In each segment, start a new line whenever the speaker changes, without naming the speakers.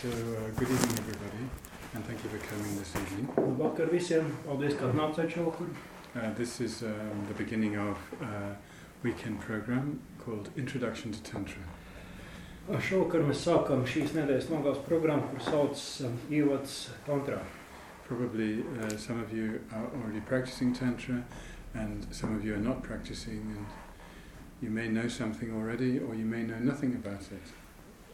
So, uh, good evening, everybody, and thank you for coming this evening.
Labvakar visiem, paldies, ka atnācāt šovakar.
Uh, this is um, the beginning of a weekend program called Introduction to Tantra.
Šovakar mēs sākam šīs nedēļas nogales programmu, kur sauc um, Ievads Tantrā.
Probably uh, some of you are already practicing Tantra, and some of you are not practicing, and you may know something already, or you may know nothing about it.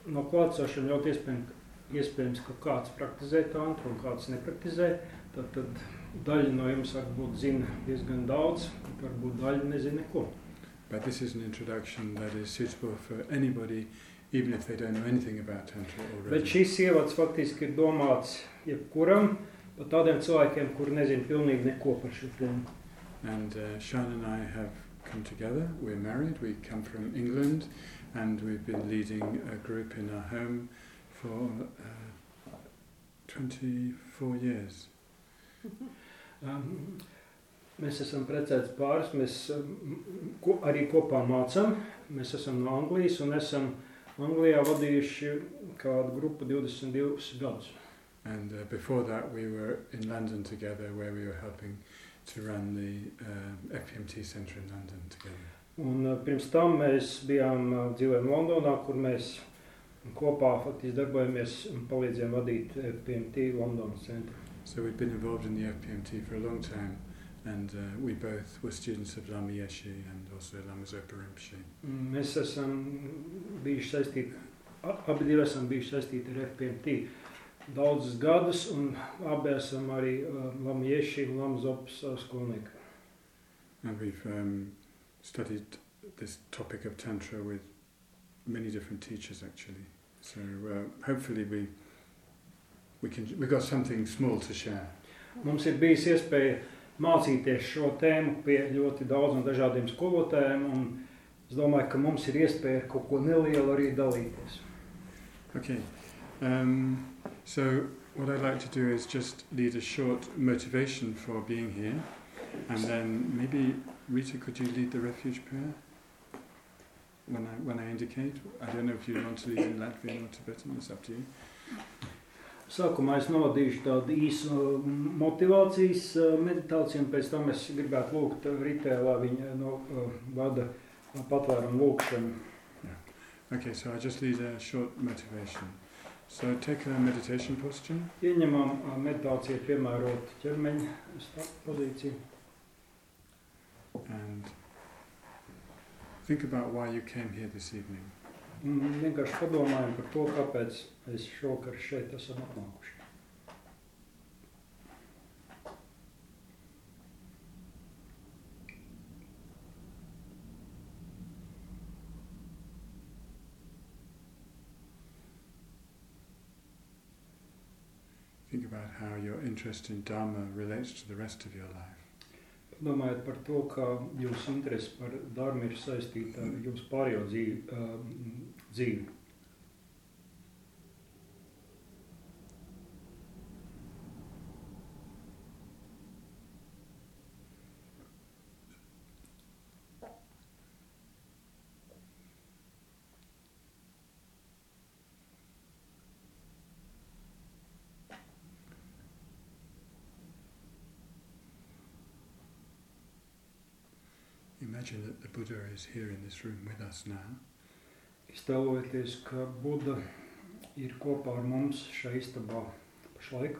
No klātsošiem ļoti iespējams, iespējams, ka kāds praktizē tantru un kāds nepraktizē. Tad, tad daļa no jums varbūt zina diezgan daudz, bet varbūt daļa nezina neko.
But this is an introduction that is suitable for anybody, even if they don't know anything about Tantra
Bet
already.
šis ievads faktiski ir domāts jebkuram, pat tādiem cilvēkiem, kuri nezina pilnīgi neko par šo tēmu.
And uh, Sean and I have come together. We're married. We come from England, and we've been leading a group in our home for uh, 24 years.
Um, Mēs esam precēti pāris, mēs um, ko, arī kopā mācām. Mēs esam no Anglijas un esam Anglijā vadījuši kādu grupu 22 gadus.
And uh, before that, we were in London together, where we were helping to run the uh, FPMT centre in London together.
Un, uh, pirms tam mēs bijām uh, dzīvojam Londonā, kur mēs kopā faktiski darbojamies un palīdzējām vadīt PMT Londonas centru.
So we'd been involved in the FPMT for a long time, and uh, we both were students of Lama Yeshe and also Lama Zopa Rinpoche.
Mēs esam bijuši saistīti, abi divi esam bijuši saistīti ar FPMT daudzus gadus, un abi esam arī uh, Lamieši un Lamzops uh, skolnieki.
And we've um, studied this topic of Tantra with many different teachers actually. So uh, hopefully we, we can, we've got something small to share.
Mums ir bijis iespēja mācīties šo tēmu pie ļoti daudziem dažādiem skolotājiem, un es domāju, ka mums ir iespēja ar kaut ko nelielu arī dalīties.
Okay, um, so what I'd like to do is just lead a short motivation for being here, and then maybe Rita, could you lead the refuge prayer when I when I indicate? I don't know if you want to lead in Latvian or Tibetan. It's up to you.
Sākumā es novadīšu tādu īsu motivācijas uh, meditāciju, un pēc tam es gribētu lūgt Ritē, lai viņa no, uh, vada patvērumu lūgšanu.
Okay, so I just lead a short motivation. So take a meditation posture.
Ieņemam uh, meditācijai piemērot ķermeņa pozīciju.
and think about why you came here this evening. Think about how your interest in Dharma relates to the rest of your life.
Domājot par to, kā jūsu interese par darbu ir saistīta ar jūsu pārējo dzīvi. Um, dzīvi.
Imagine that the Buddha is here in this room with us now,
Iztēlojieties, ka ir kopā ar mums šajā istabā pašlaik.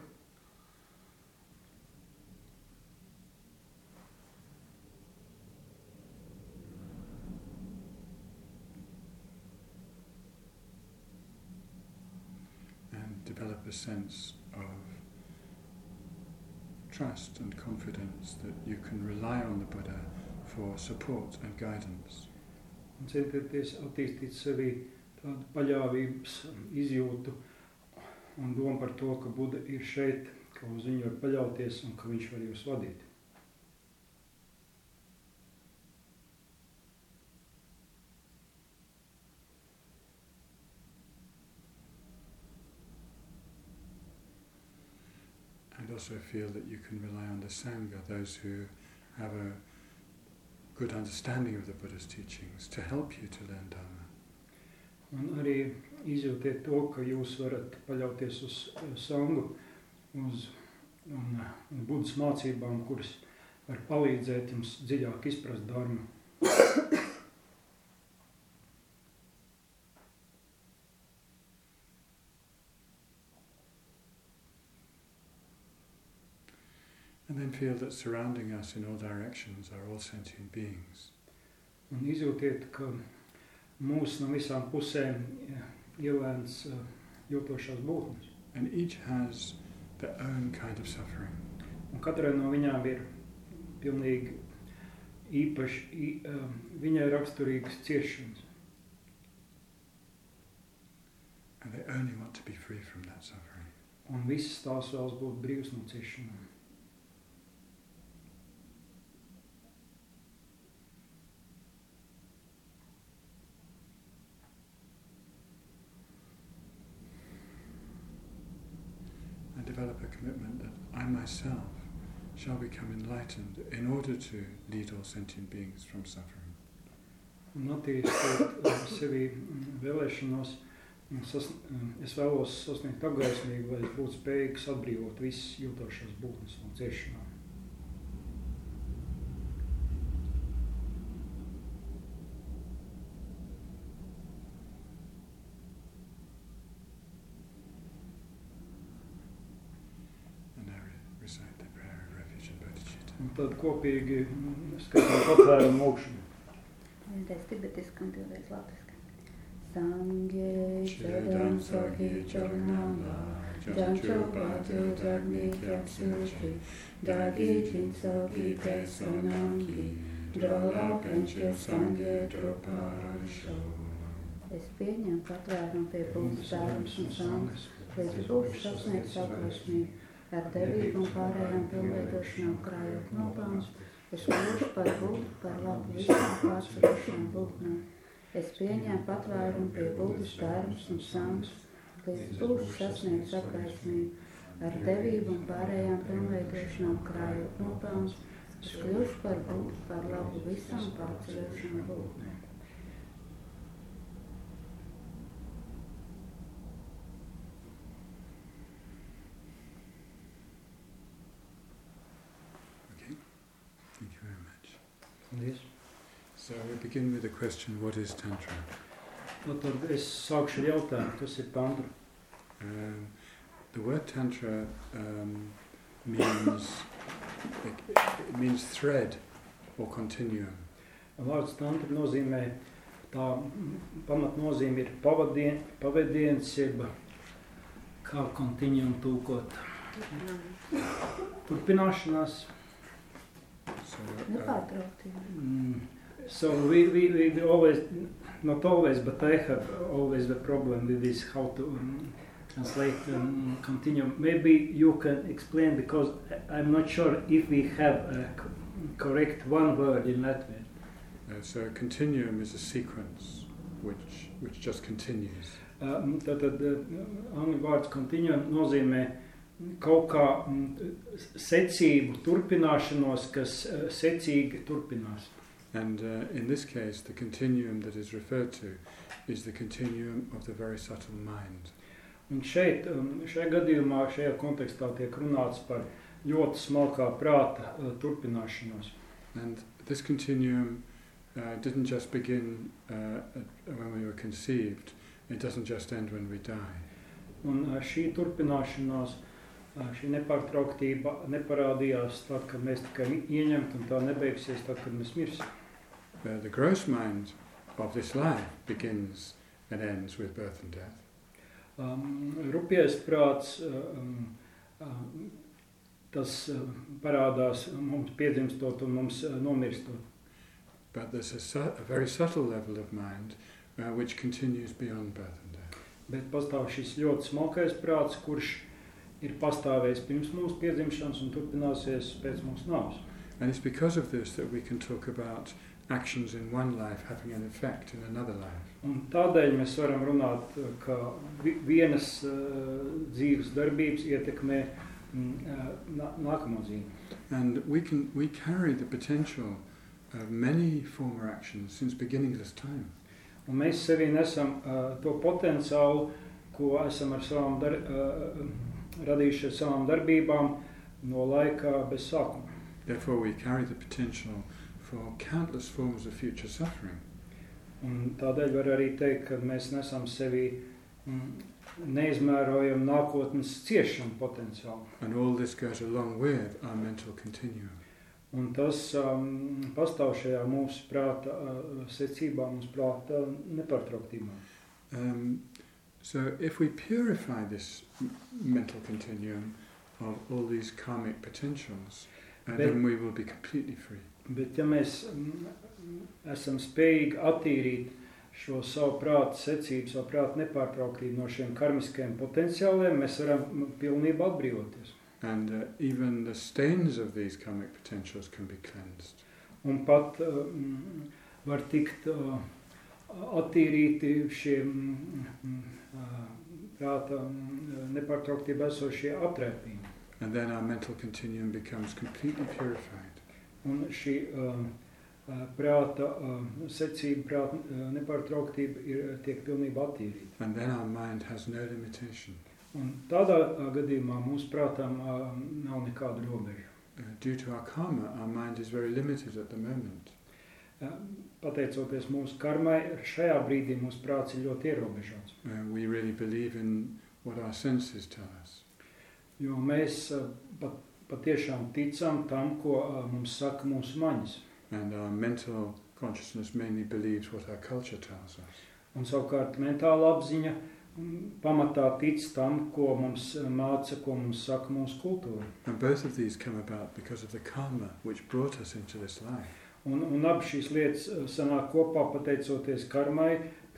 and develop a sense of trust and confidence that you can rely on the Buddha for support and guidance.
Un centieties attīstīt sevī tādu paļāvības izjūtu un domu par to, ka Buda ir šeit, ka uz viņu var paļauties un ka viņš var jūs vadīt.
And also feel that you can rely on the Sangha, those who have a good understanding of the Buddha's teachings, to help you to learn Dharma.
Un arī izjūtiet to, ka jūs varat paļauties uz sangu, uz un, un budas mācībām, kuras var palīdzēt jums dziļāk izprast darbu.
And then feel that surrounding us in all directions are all sentient beings.
Un izjūtiet, ka mūs no visām pusēm eh, ielēns uh, jūtošās būtnes.
And each has their own kind of suffering.
Un katrai no viņām ir pilnīgi īpaši, i, um, viņai raksturīgas ciešanas.
And they only want to be free from that suffering.
Un visas tās vēlas būt brīvas no ciešanām.
Develop a commitment that I myself shall become enlightened in order to lead all sentient beings from suffering.
Attīstot sevi vēlēšanos, sas, es vēlos sasniegt apgaismību, lai es būtu spējīgs atbrīvot visas jūtošās būtnes no ciešanām. Kopīgi mm, skatām patvērumu augšanu.
Vienreiz tibetiski un divreiz latviski. Sangye
Chidam
chadam
sagi
sagi
charanama,
charanama, jancho bhaju dharmi kyapsushi, dagi jinso gite sonangi, drola penche sangye droparasho. Es pieņemu patvērumu pie būtas dārmas un sangas, līdz būšu sasniegts apgaismību, ar devību un pārējām pilnveidošanām krājot nopelnus, Es lūdzu par būtu, par labu visām pārsvarošām būtnēm. Es pieņēmu patvērumu pie būtas darbus un sangus, līdz būšu sasniegts apgaismību, ar devību un pārējām pilnveidošanām krājot nopelnus. Es kļūšu par būtu, par labu visām pārsvarošām būtnēm.
Okay, thank you very much.
Paldies.
So we begin with the question, what is Tantra?
Nu, tad es sākšu ar jautājumu, kas ir tantra.
Um, the word Tantra um, means, it, it means thread or continuum.
Vārds tantra nozīmē, tā pamatnozīme ir pavadien, pavadiens, jeb kā kontinuum tūkot. Turpināšanās.
So, uh,
Mm, So we, we, we always, not always, but I have always the problem with this, how to um, translate um, continuum. Maybe you can explain because I- I'm not sure if we have a co- correct one word in Latvian.
uh, so a continuum is a sequence which, which just continues.
Um, Tātad uh, angļu vārds continuum nozīmē kaut kā mm, secību turpināšanos, kas uh, secīgi turpinās.
And uh, in this case, the continuum that is referred to is the continuum of the very subtle mind.
Un šeit, um, šajā gadījumā, šajā kontekstā tiek runāts par ļoti smalkā prāta uh, turpināšanos.
And this continuum uh, didn't just begin uh, at, when we were conceived, it doesn't just end when we die.
Un uh, šī turpināšanās, uh, šī nepārtrauktība neparādījās tad, kad mēs tikai ieņemtam, un tā nebeigsies tad, kad mēs mirsim.
Uh, the gross mind of this life begins and ends with birth and death.
Um, rupies prāts, uh, um, uh, tas uh, parādās mums piedzimstot un mums uh, nomirstot.
But there's a, su- a very subtle level of mind uh, which continues beyond birth and death.
Bet pastāv šis ļoti smalkais prāts, kurš ir pastāvējis pirms mūsu piedzimšanas un turpināsies pēc mūsu nāves.
And it's because of this that we can talk about actions in one life having an effect in another life.
Un tādēļ mēs varam runāt, uh, ka vi- vienas uh, dzīves darbības ietekmē uh, nā, nākamo dzīvi.
And we can we carry the potential of many former actions since beginningless time.
Un mēs sevī nesam uh, to potenciālu, ko esam ar savām dar, uh, radījuši ar savām darbībām no laika bez sākuma.
Therefore, we carry the potential for countless forms of future suffering.
Un tādēļ var arī teikt, ka mēs nesam sevī mm, neizmērojam nākotnes ciešanu potenciālu.
And all this goes along with our mental continuum.
Un tas um, pastāv šajā mūsu prāta uh, secībā, mūsu prāta nepārtrauktībā.
Um, so, if we purify this m- mental continuum of all these karmic potentials, uh,
Then-
then we will be completely free.
Bet ja mēs esam spējīgi attīrīt šo savu prātu secību, savu prātu nepārtrauktību no šiem karmiskajiem potenciāliem, mēs varam pilnībā atbrīvoties.
And uh, even the stains of these karmic potentials can be cleansed.
Un pat uh, var tikt uh, attīrīti šie mm, mm, prāta nepārtrauktība esošie atrēpījumi.
And then our mental continuum becomes completely purified.
Un šī uh, prāta uh, secība, prāta uh, nepārtrauktība ir, tiek pilnībā attīrīta.
And then our mind has no limitation.
Un tādā uh, gadījumā mūsu prātam uh, nav nekāda robeža.
Uh, due to our karma, our mind is very limited at the moment.
Uh, pateicoties mūsu karmai, šajā brīdī mūsu prāts ir ļoti ierobežots.
We really believe in what our senses tell us.
Jo mēs uh, pat, patiešām ticam tam, ko uh, mums saka mūsu maņas.
And our mental consciousness mainly believes what our culture tells us.
Un savukārt mentāla apziņa mm, pamatā tic tam, ko mums uh, māca, ko mums saka mūsu kultūra.
And both of these come about because of the karma which brought us into this life.
Un, un abas šīs lietas uh, sanāk kopā pateicoties karmai,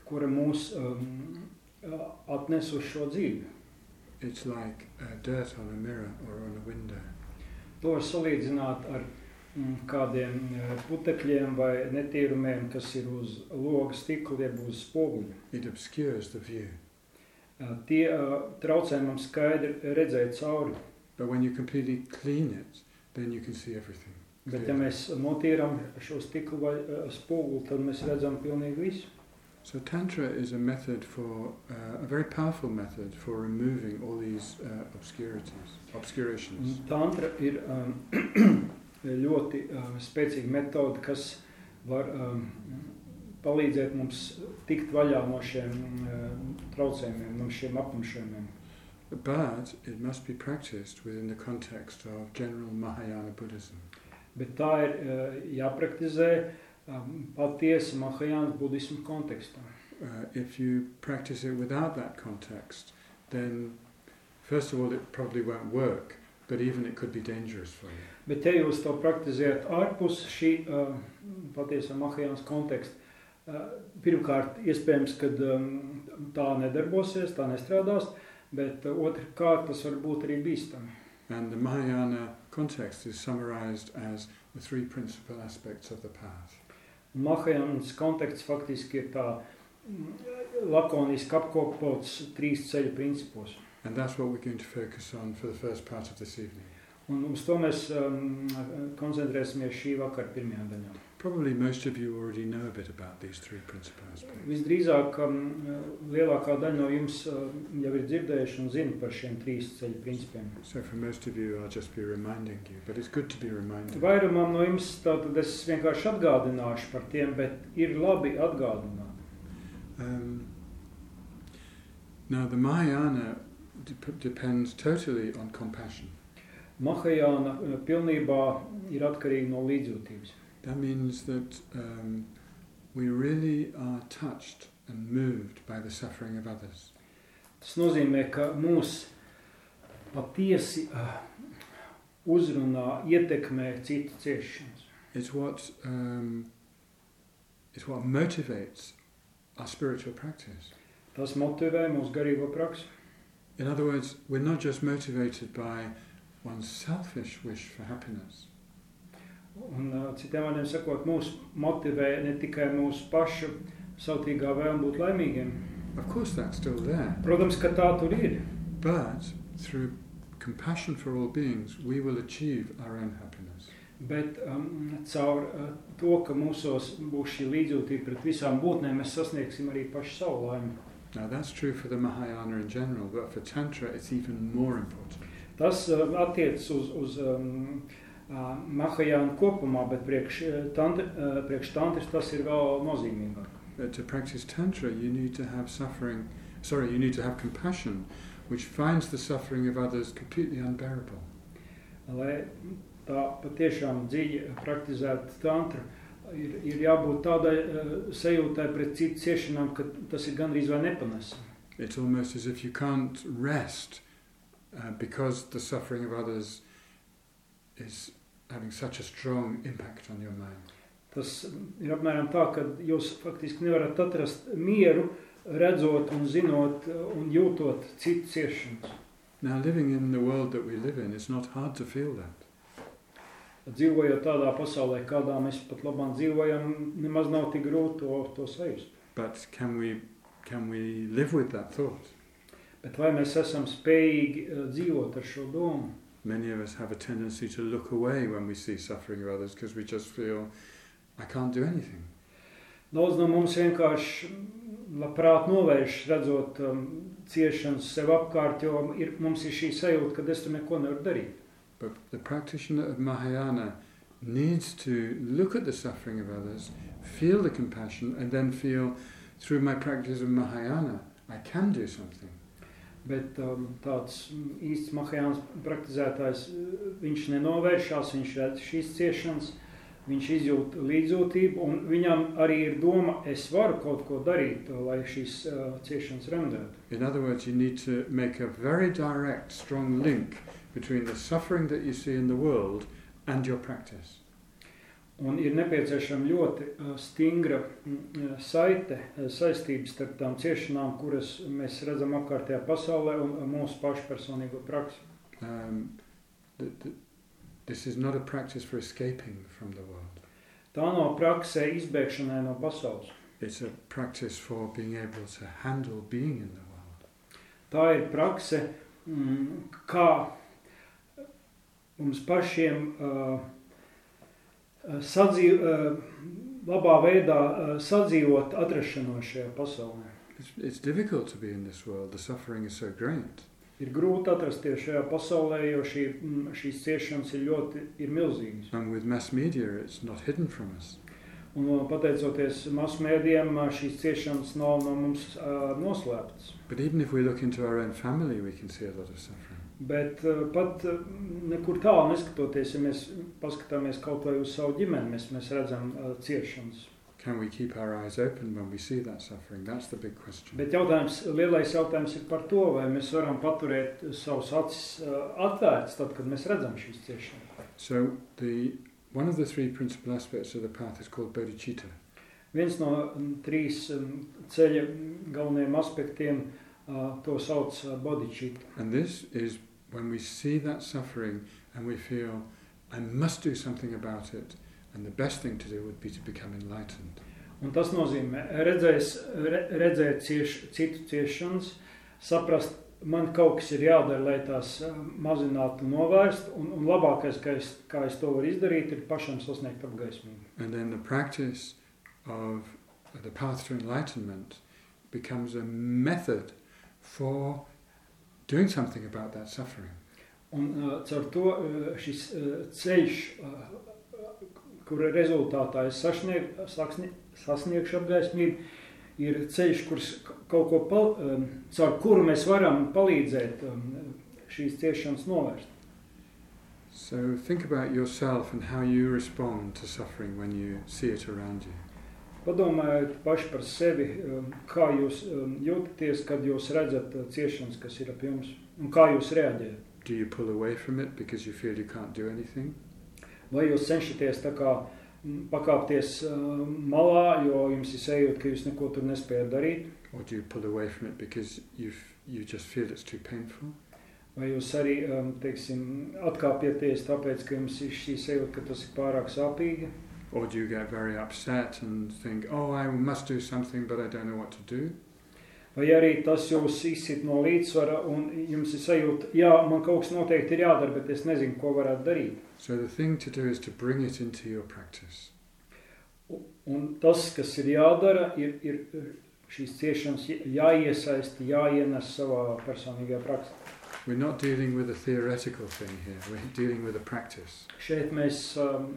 kura mūs um, atnes uz šo dzīvi.
It's like uh, dirt on a mirror or on a window.
To var salīdzināt ar mm, kādiem uh, putekļiem vai netīrumiem, kas ir uz loga stikla, jeb uz spoguļa.
It obscures the view.
Uh, Tie uh, traucē mums skaidri redzēt cauri,
But when you completely clean it, then you can see everything.
Bet ja
clearly.
mēs notīram šo stiklu vai uh, spoguli, tad mēs redzam pilnīgi visu.
So Tantra is a method for, uh, a very powerful method for removing all these uh, obscurities, obscurations.
Un Tantra ir um, ļoti um, spēcīga metode, kas var um, palīdzēt mums tikt vaļā no šiem um, traucējumiem, no šiem apmušējumiem.
But it must be practiced within the context of general Mahayana Buddhism.
Bet tā ir uh, jāpraktizē um, patiesa Mahajānas budismu kontekstā.
Uh, if you practice it without that context, then first of all it probably won't work, but even it could be dangerous for you.
Bet ja jūs to praktizējat ārpus šī uh, patiesa Mahajānas konteksta, uh, pirmkārt, iespējams, ka um, tā nedarbosies, tā nestrādās, bet uh, otrkārt, tas var būt arī bīstami.
And the Mahayana context is summarized as the three principal aspects of the path.
Mahajānas konteksts faktiski ir tā mm, lakoniski apkopots trīs ceļu principos.
And that's what we're going to focus on for the first part of this evening.
Un uz to mēs um, koncentrēsimies šī vakara pirmajā daļā.
Probably most of you already know a bit about these three principal aspects.
Visdrīzāk um, lielākā daļa no jums uh, jau ir dzirdējuši un zina par šiem trīs ceļu principiem.
So for most of you, I'll just be reminding you, but it's good to be reminded.
Vairumam no jums tātad es vienkārši atgādināšu par tiem, bet ir labi atgādināt.
Um, now, the Mahayana dep- depends totally on compassion.
Mahajāna uh, pilnībā ir atkarīga no līdzjūtības.
That means that um, we really are touched and moved by the suffering of others.
Tas nozīmē, ka mūs patiesi uh, uzrunā, ietekmē citu ciešanas.
It's what, um, it's what motivates our spiritual practice.
Tas motivē mūsu garīgo praksi.
In other words, we're not just motivated by one's selfish wish for happiness,
Un, uh, citiem vārdiem sakot, mūs motivē ne tikai mūsu pašu sautīgā vēlme būt laimīgiem.
Of course, that's still there.
Protams, ka tā tur ir.
But through compassion for all beings, we will achieve our own happiness.
Bet um, caur uh, to, ka mūsos būs šī līdzjūtība pret visām būtnēm, mēs sasniegsim arī pašu savu laimi.
Now that's true for the Mahayana in general, but for Tantra it's even more important.
Tas uh, attiecas uz, uz um, uh, Mahajānu kopumā, bet priekš, uh, tantri, uh, priekš tantris tas ir vēl nozīmīgāk.
That to practice Tantra you need to have suffering, sorry, you need to have compassion, which finds the suffering of others completely unbearable.
Lai tā patiešām dziļi praktizētu tantru, ir, ir jābūt tādai uh, sajūtai pret citu ciešanām, ka tas ir gandrīz vai nepanesami.
It's almost as if you can't rest uh, because the suffering of others is having such a strong impact on your mind.
Tas ir apmēram tā, ka jūs faktiski nevarat atrast mieru, redzot un zinot uh, un jūtot citu ciešanas.
Now, living in the world that we live in, it's not hard to feel that.
Dzīvojot tādā pasaulē, kādā mēs pat labāk dzīvojam, nemaz nav tik grūti to, to sajust.
But can we, can we live with that thought?
Bet vai mēs esam spējīgi uh, dzīvot ar šo domu?
Many of us have a tendency to look away when we see suffering of others because we just feel, I can't do anything.
Daudz no mums vienkārši labprāt novērš, redzot um, ciešanas sev apkārt, jo ir, mums ir šī sajūta, ka es tur neko nevaru darīt.
But the practitioner of Mahayana needs to look at the suffering of others, feel the compassion, and then feel, through my practice of Mahayana, I can do something.
Bet um, tāds īsts mahajāns praktizētājs, viņš nenovēršās, viņš redz šīs ciešanas, viņš izjūt līdzjūtību, un viņam arī ir doma, es varu kaut ko darīt, lai šīs uh, ciešanas remdētu.
In other words, you need to make a very direct, strong link between the suffering that you see in the world and your practice.
Un ir nepieciešama ļoti stingra saite, saistības starp tām ciešanām, kuras mēs redzam apkārtējā pasaulē un mūsu pašu personīgo praksi.
Um, th- th- this is not a practice for escaping from the world.
Tā nav praksē izbēgšanai no pasaules.
It's a practice for being able to handle being in the world.
Tā ir prakse, mm, kā mums pašiem uh, sadzīv, uh, labā veidā uh, sadzīvot atrašanos šajā pasaulē.
It's, it's difficult to be in this world. The suffering is so great.
Ir grūti atrasties šajā pasaulē, jo šī, mm, šīs ciešanas ir ļoti ir milzīgas.
And with mass media, it's not hidden from us.
Un uh, pateicoties masmēdiem, uh, šīs ciešanas nav no mums uh, noslēptas.
But even if we look into our own family, we can see a lot of suffering.
Bet uh, pat uh, nekur tālu neskatoties, ja mēs paskatāmies kaut vai uz savu ģimeni, mēs, mēs redzam uh, ciešanas.
Can we keep our eyes open when we see that suffering? That's the big question.
Bet jautājums, lielais jautājums ir par to, vai mēs varam paturēt savus acis uh, atvērtas tad, kad mēs redzam šīs ciešanas.
So the one of the three principal aspects of the path is called bodhicitta.
Viens no mm, trīs um, ceļa mm, galvenajiem aspektiem uh, to sauc uh, bodhicitta.
And this is when we see that suffering and we feel, I must do something about it, and the best thing to do would be to become enlightened.
Un tas nozīmē redzēs, re, redzēt cieš, citu ciešanas, saprast, man kaut kas ir jādara, lai tās uh, mazinātu, novērst, un, un labākais, kā es, kā es to varu izdarīt, ir pašam sasniegt apgaismību.
And then the practice of the path to enlightenment becomes a method for doing something about that suffering.
Un uh, caur to šis uh, ceļš, uh, kura rezultātā es sasnieg, sasnie, sasniegšu apgaismību, ir ceļš, kurš kaut ko, pal, um, caur kuru mēs varam palīdzēt um, šīs ciešanas novērst.
So think about yourself and how you respond to suffering when you see it around you.
Padomājiet paši par sevi, um, kā jūs um, jūtaties, kad jūs redzat uh, ciešanas, kas ir ap jums, un kā jūs reaģējat.
Do you pull away from it because you feel you can't do anything?
Vai jūs cenšaties tā kā mm, pakāpties um, malā, jo jums ir sajūta, ka jūs neko tur nespējat darīt,
Or do you pull away from it because you you just feel it's too painful?
vai jūs arī, teiksim, atkāpieties tāpēc, ka jums ir šī sajūta, ka tas ir pārāk sāpīgi,
Or do you get very upset and think, oh, I must do something, but I don't know what to do?
Vai arī tas jūs izsit no līdzsvara un jums ir sajūta, jā, man kaut kas noteikti ir jādara, bet es nezinu, ko varētu darīt.
So the thing to do is to bring it into your practice.
Un tas, kas ir jādara, ir, ir šīs ciešanas jāiesaist, jāienes savā personīgajā praksē.
We're not dealing with a theoretical thing here, we're dealing with a practice.
Šeit mēs, um,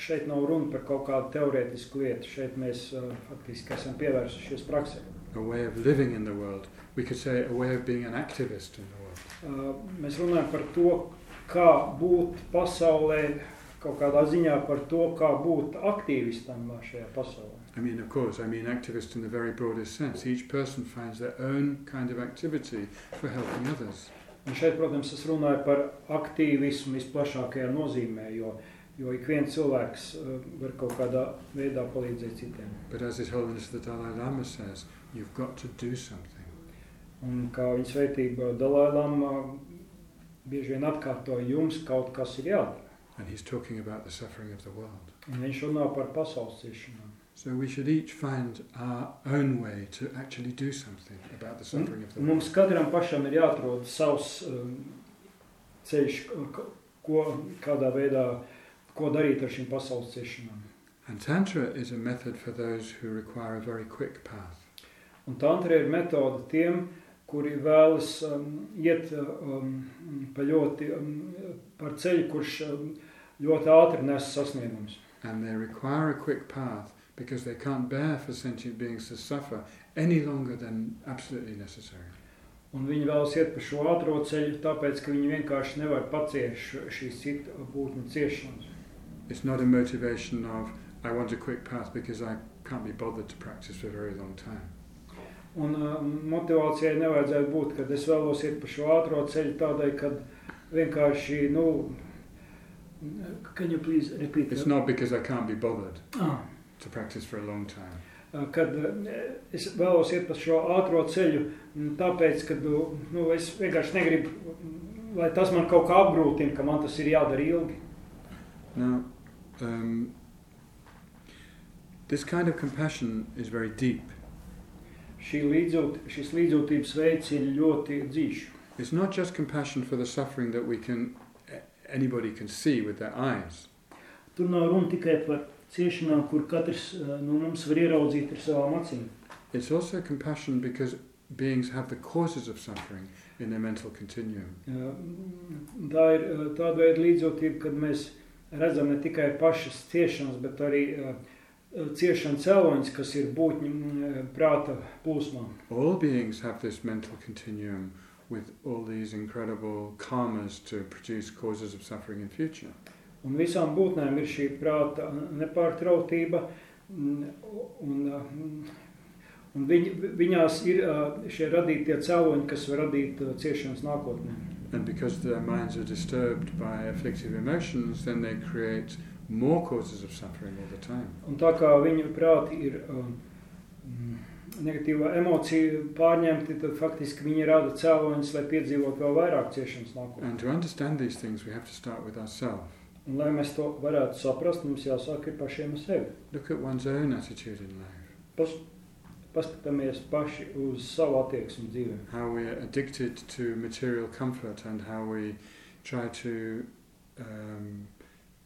šeit nav runa par kaut kādu teorētisku lietu, šeit mēs uh, faktiski esam pievērsušies praksē.
a way of living in the world. We could say a way of being an activist in the world.
Uh, Mēs runājam par to, kā būt pasaulē, kaut kādā ziņā par to, kā būt aktīvistam šajā pasaulē.
I mean, of course, I mean activist in the very broadest sense. Each person finds their own kind of activity for helping others.
Un šeit, protams, es runāju par aktīvismu visplašākajā nozīmē, jo, jo ik viens cilvēks uh, var kaut kādā veidā palīdzēt citiem.
But as His Holiness the Dalai Lama says, you've got to do something.
Un kā viņa sveitība Dalai Lama bieži vien atkārtoja, jums kaut kas ir jādara.
And he's talking about the suffering of the world.
Un viņš runā par pasaules ciešanām.
So we should each find our own way to actually do something about the suffering of the
Un
world.
Mums katram pašam ir jāatrod savs um, ceļš, ko- ko, kādā veidā, ko darīt ar šīm pasaules ciešanām.
And Tantra is a method for those who require a very quick path.
Un tantra ir metode tiem, kuri vēlas um, iet um, pa ļoti um, par ceļu, kurš um, ļoti ātri nes sasniegums.
And they require a quick path because they can't bear for sentient beings to suffer any longer than absolutely necessary.
Un viņi vēlas iet pa šo ātro ceļu, tāpēc, ka viņi vienkārši nevar paciest šīs citu būtņu ciešanas.
It's not a motivation of, I want a quick path because I can't be bothered to practice for a very long time.
Un uh, motivācijai nevajadzētu būt, kad es vēlos iet pa šo ceļu tādai, kad vienkārši, nu, can you please repeat?
It's not because I can't be bothered
Ah,
to practice for a long time.
uh, kad uh, es vēlos iet pa šo ceļu, mm, tāpēc, ka nu, nu, es vienkārši negribu, mm, lai tas man kaut kā apgrūtina, ka man tas ir jādara ilgi.
Now, um, this kind of compassion is very deep.
Šī līdzjūt, šis līdzjūtības veids ir ļoti dziļš.
It's not just compassion for the suffering that we can, anybody can see with their eyes.
Tur nav runa tikai par ciešanām, kur katrs uh, no mums var ieraudzīt ar savām acīm.
It's also compassion because beings have the causes of suffering in their mental continuum.
Uh, Tā ir uh, tāda veida līdzjūtība, kad mēs redzam ne tikai pašas ciešanas, bet arī uh, ciešanu cēloņus, kas ir būtņi prāta plūsmā.
All beings have this mental continuum with all these incredible karmas to produce causes of suffering in future.
Un visām būtnēm ir šī prāta nepārtrautība, un, un viņ, viņās ir uh, šie radītie cēloņi, kas var radīt uh, ciešanas nākotnē.
And because their minds are disturbed by afflictive emotions, then they create more causes of suffering all the time.
Un tā kā viņu prāti ir um, negatīvā emocija pārņemti, tad faktiski viņi rada cēloņus, lai piedzīvotu vēl vairāk ciešanas nākotnē.
And to understand these things, we have to start with ourselves.
Un, lai mēs to varētu saprast, mums jāsāk ir pašiem sevi.
Look at one's own attitude in life.
Pas, paskatāmies paši uz savu attieksmi dzīvē.
How we're addicted to material comfort and how we try to um,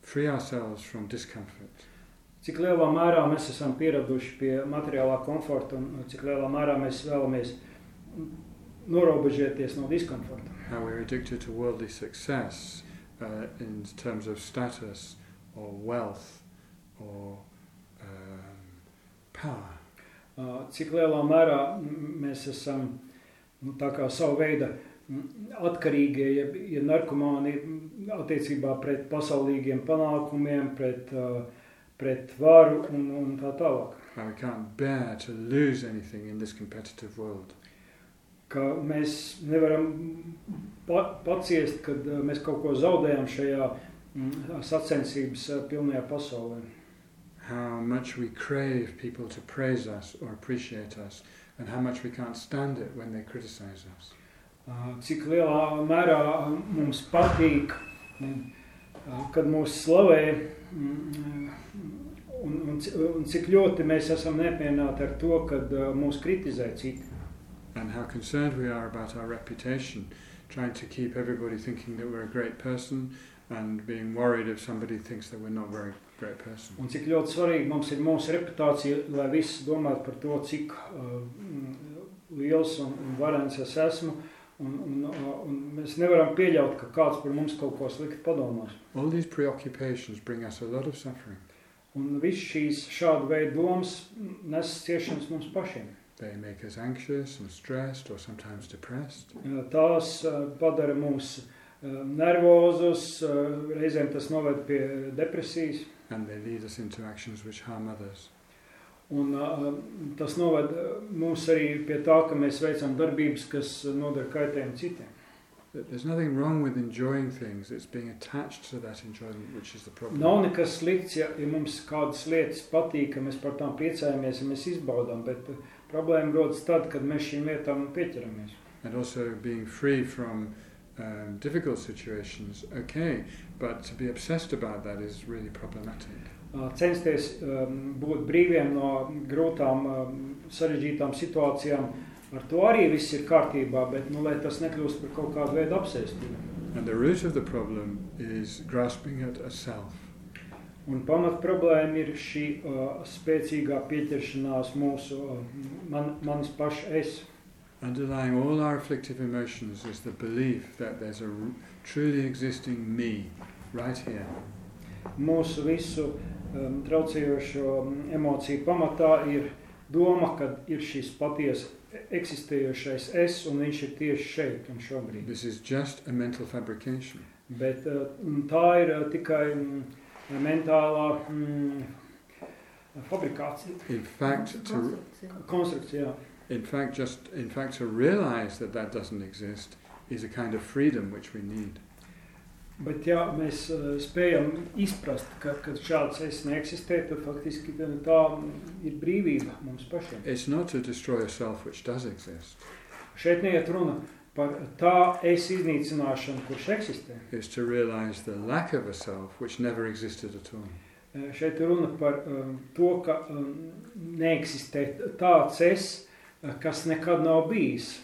free ourselves from discomfort.
Cik lielā mērā mēs esam pieraduši pie materiālā komforta un cik lielā mērā mēs vēlamies norobežēties no diskomforta.
How we're addicted to worldly success uh, in terms of status or wealth or um, power.
Cik lielā mērā mēs esam nu, savu veidu atkarīgie, ja, ja narkomāni attiecībā pret pasaulīgiem panākumiem, pret, pret varu un, un tā tālāk.
How we can't bear to lose anything in this competitive world.
Ka mēs nevaram pa, paciest, kad mēs kaut ko zaudējam šajā sacensības pilnajā pasaulē.
How much we crave people to praise us or appreciate us, and how much we can't stand it when they criticize us.
Uh, Cik lielā mērā uh, mums patīk, mm, uh, kad mūs slavē, mm, un, un, un cik ļoti mēs esam neapmierināti ar to, kad uh, mūs kritizē citi.
and how concerned we are about our reputation, trying to keep everybody thinking that we're a great person and being worried if somebody thinks that we're not very great person.
Un cik ļoti svarīgi mums ir mūsu reputācija, lai visi domātu par to, cik uh, liels un, un varens es esmu. Un, un, uh, un mēs nevaram pieļaut, ka kāds par mums kaut ko sliktu padomās.
All these preoccupations bring us a lot of suffering.
Un viss šīs šāda veida domas nes ciešanas mums pašiem.
They make us anxious and stressed or sometimes depressed.
Uh, Tās uh, padara mūs uh, nervozus, uh, reizēm tas noved pie depresijas.
And they lead us into actions which harm others.
Un, uh, tas noved uh, mūs arī pie tā, ka mēs veicam darbības, kas nodara kaitējumu citiem.
Th- There's nothing wrong with enjoying things, it's being attached to that enjoyment which is the problem.
Nav nekas slikts, ja, ja mums kādas lietas patīk, ka mēs par tām priecājamies, ja mēs izbaudām, bet uh, problēma rodas tad, kad mēs šīm lietām pieķeramies.
And also being free from um, difficult situations, okay, but to be obsessed about that is really problematic.
Uh, Censties um, būt brīviem no grūtām, um, sarežģītām situācijām, ar to arī viss ir kārtībā, bet nu, lai tas nekļūst par kaut kādu veidu apsēstību.
And the root of the problem is grasping at a self.
Un pamat problēma ir šī uh, spēcīgā pieķeršanās mūsu uh, man, manas paša es.
Underlying all our afflictive emotions is the belief that there's a truly existing me right here.
Mūsu visu um, traucējošo um, emociju pamatā ir doma, ka ir šis patiesi eksistējošais es, un viņš ir tieši šeit un šobrīd.
This is just a mental fabrication.
Bet uh, tā ir uh, tikai mm, mentālā mm, fabrikācija,
In fact, to,
konstrukcija.
In fact, just in fact, to realize that that doesn't exist is a kind of freedom which we need.
Bet, ja mēs uh, spējam izprast, ka, ka šāds es neeksistē, tad faktiski tā tā ir brīvība mums pašiem.
It's not to destroy a self which does exist.
Šeit neiet runa par tā es iznīcināšanu, kurš eksistē.
It's to realize the lack of a self which never existed at all.
Uh, Šeit ir runa par um, to, ka um, neeksistē tāds es, uh, kas nekad nav bijis.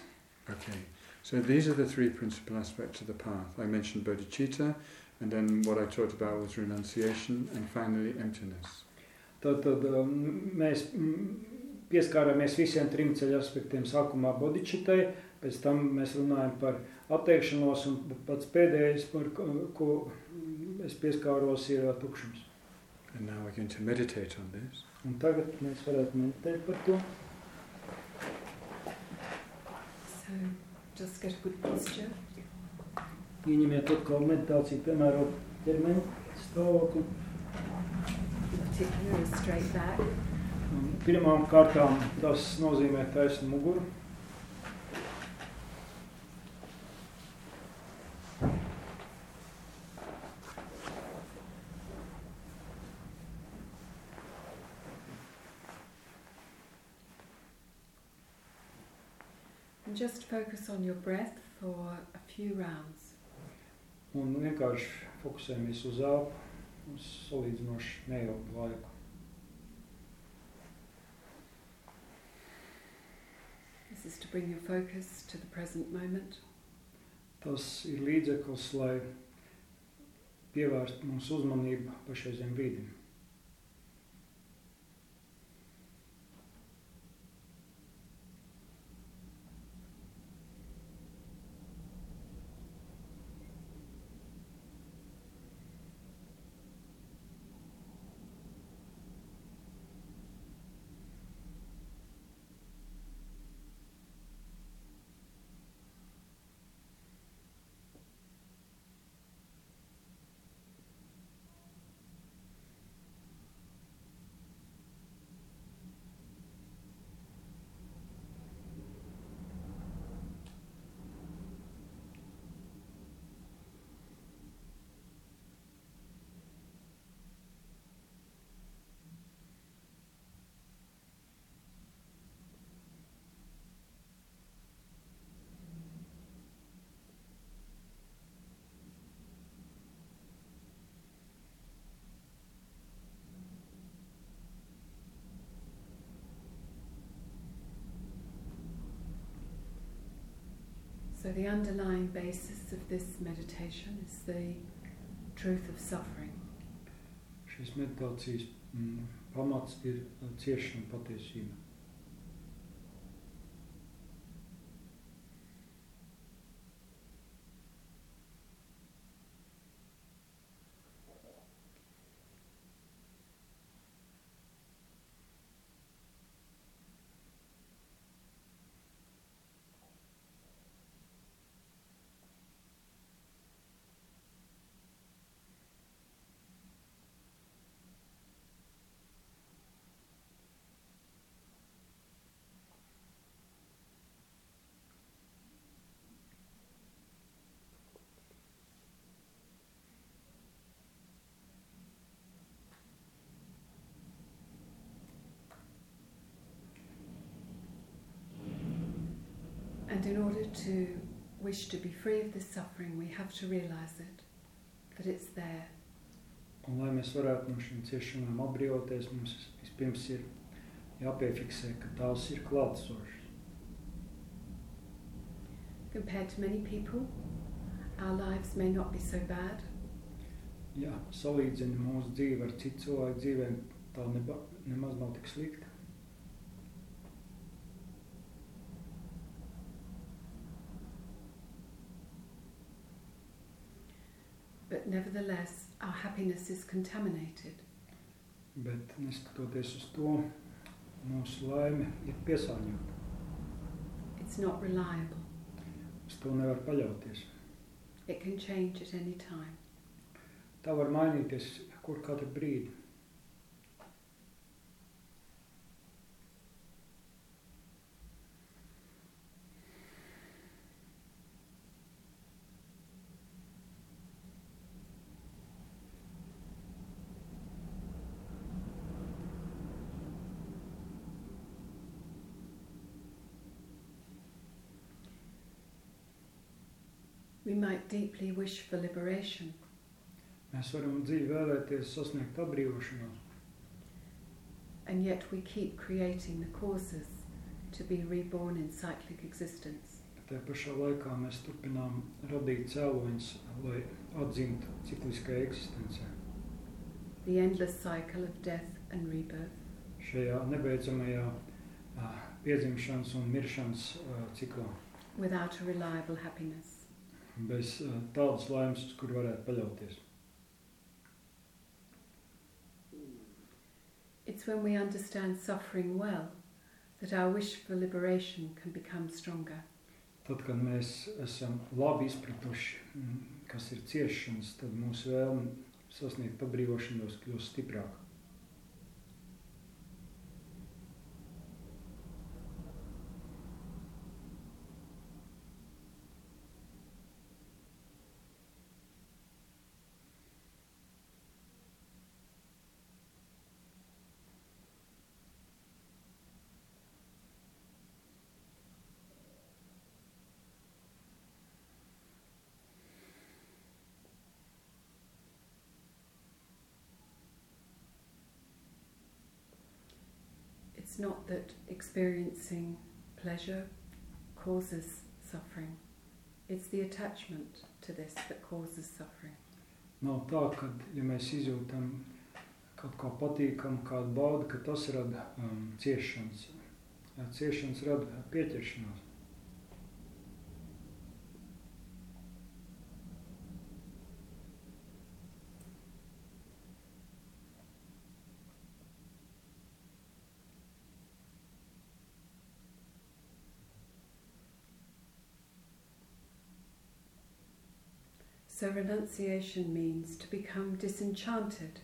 Okay. So these are the three principal aspects of the path. I mentioned bodhicitta, and then what I talked about was renunciation, and finally emptiness.
Tad, tad um, mēs pieskārāmies visiem trim ceļa aspektiem. Sākumā bodičitai, pēc tam mēs runājam par atteikšanos, un pats pēdējais, par ko, ko es pieskāros, ir uh, tukšums.
And now we're going to meditate on this.
Un tagad mēs varētu meditēt par to.
So just get a good posture.
Ieņemiet atkal meditāciju, piemērot ķermeni stāvokli.
In particular, a straight back.
Pirmām kārtām tas nozīmē taisnu muguru.
And just focus on your breath for a few rounds.
Un vienkārši fokusējamies uz elpu, uz salīdzinoši neilgu laiku.
This is to bring your focus to the present moment.
Tas ir līdzeklis, lai pievērstu mūsu uzmanību pašreizējiem brīdim.
So, the underlying basis of this meditation is the truth of suffering.
Šīs meditācijas mm, pamats ir uh, ciešana patiesība.
And in order to wish to be free of this suffering, we have to realize it, that it's there.
Un, lai mēs varētu no šīm ciešanām atbrīvoties, mums vispirms ir jāpiefiksē, ka tās ir klātesošas.
Compared to many people, our lives may not be so bad,
Ja salīdzina mūsu dzīvi ar citu cilvēku dzīvēm, tā neba, nemaz nav tik slikta.
but nevertheless, our happiness is contaminated.
Bet neskatoties uz to, mūsu laime ir piesārņota.
It's not reliable.
Uz to nevar paļauties.
It can change at any time.
Tā var mainīties kur katru brīdi.
We might deeply wish for liberation,
Mēs varam dzīvi vēlēties sasniegt atbrīvošanos,
and yet we keep creating the causes to be reborn in cyclic existence.
tajā pašā laikā mēs turpinām radīt cēloņus, lai atzimtu cikliskajā eksistencē.
The endless cycle of death and rebirth.
Šajā nebeidzamajā ā, piedzimšanas un miršanas ā, ciklā,
without a reliable happiness.
Bez ā, tādas laimes, uz kur varētu paļauties.
It's when we understand suffering well that our wish for liberation can become stronger.
Tad, kad mēs esam labi izpratuši, mm, kas ir ciešanas, tad mūsu vēlme sasniegt atbrīvošanos kļūst stiprāka.
Not that experiencing pleasure causes suffering, it's the attachment to this that causes suffering.
Nav tā, ka, ja mēs izjūtam kaut ko patīkamu, kādu baudu, ka tas rada um, ciešanas. Jā, Ciešanas rada pieķeršanos.
So, renunciation means to become disenchanted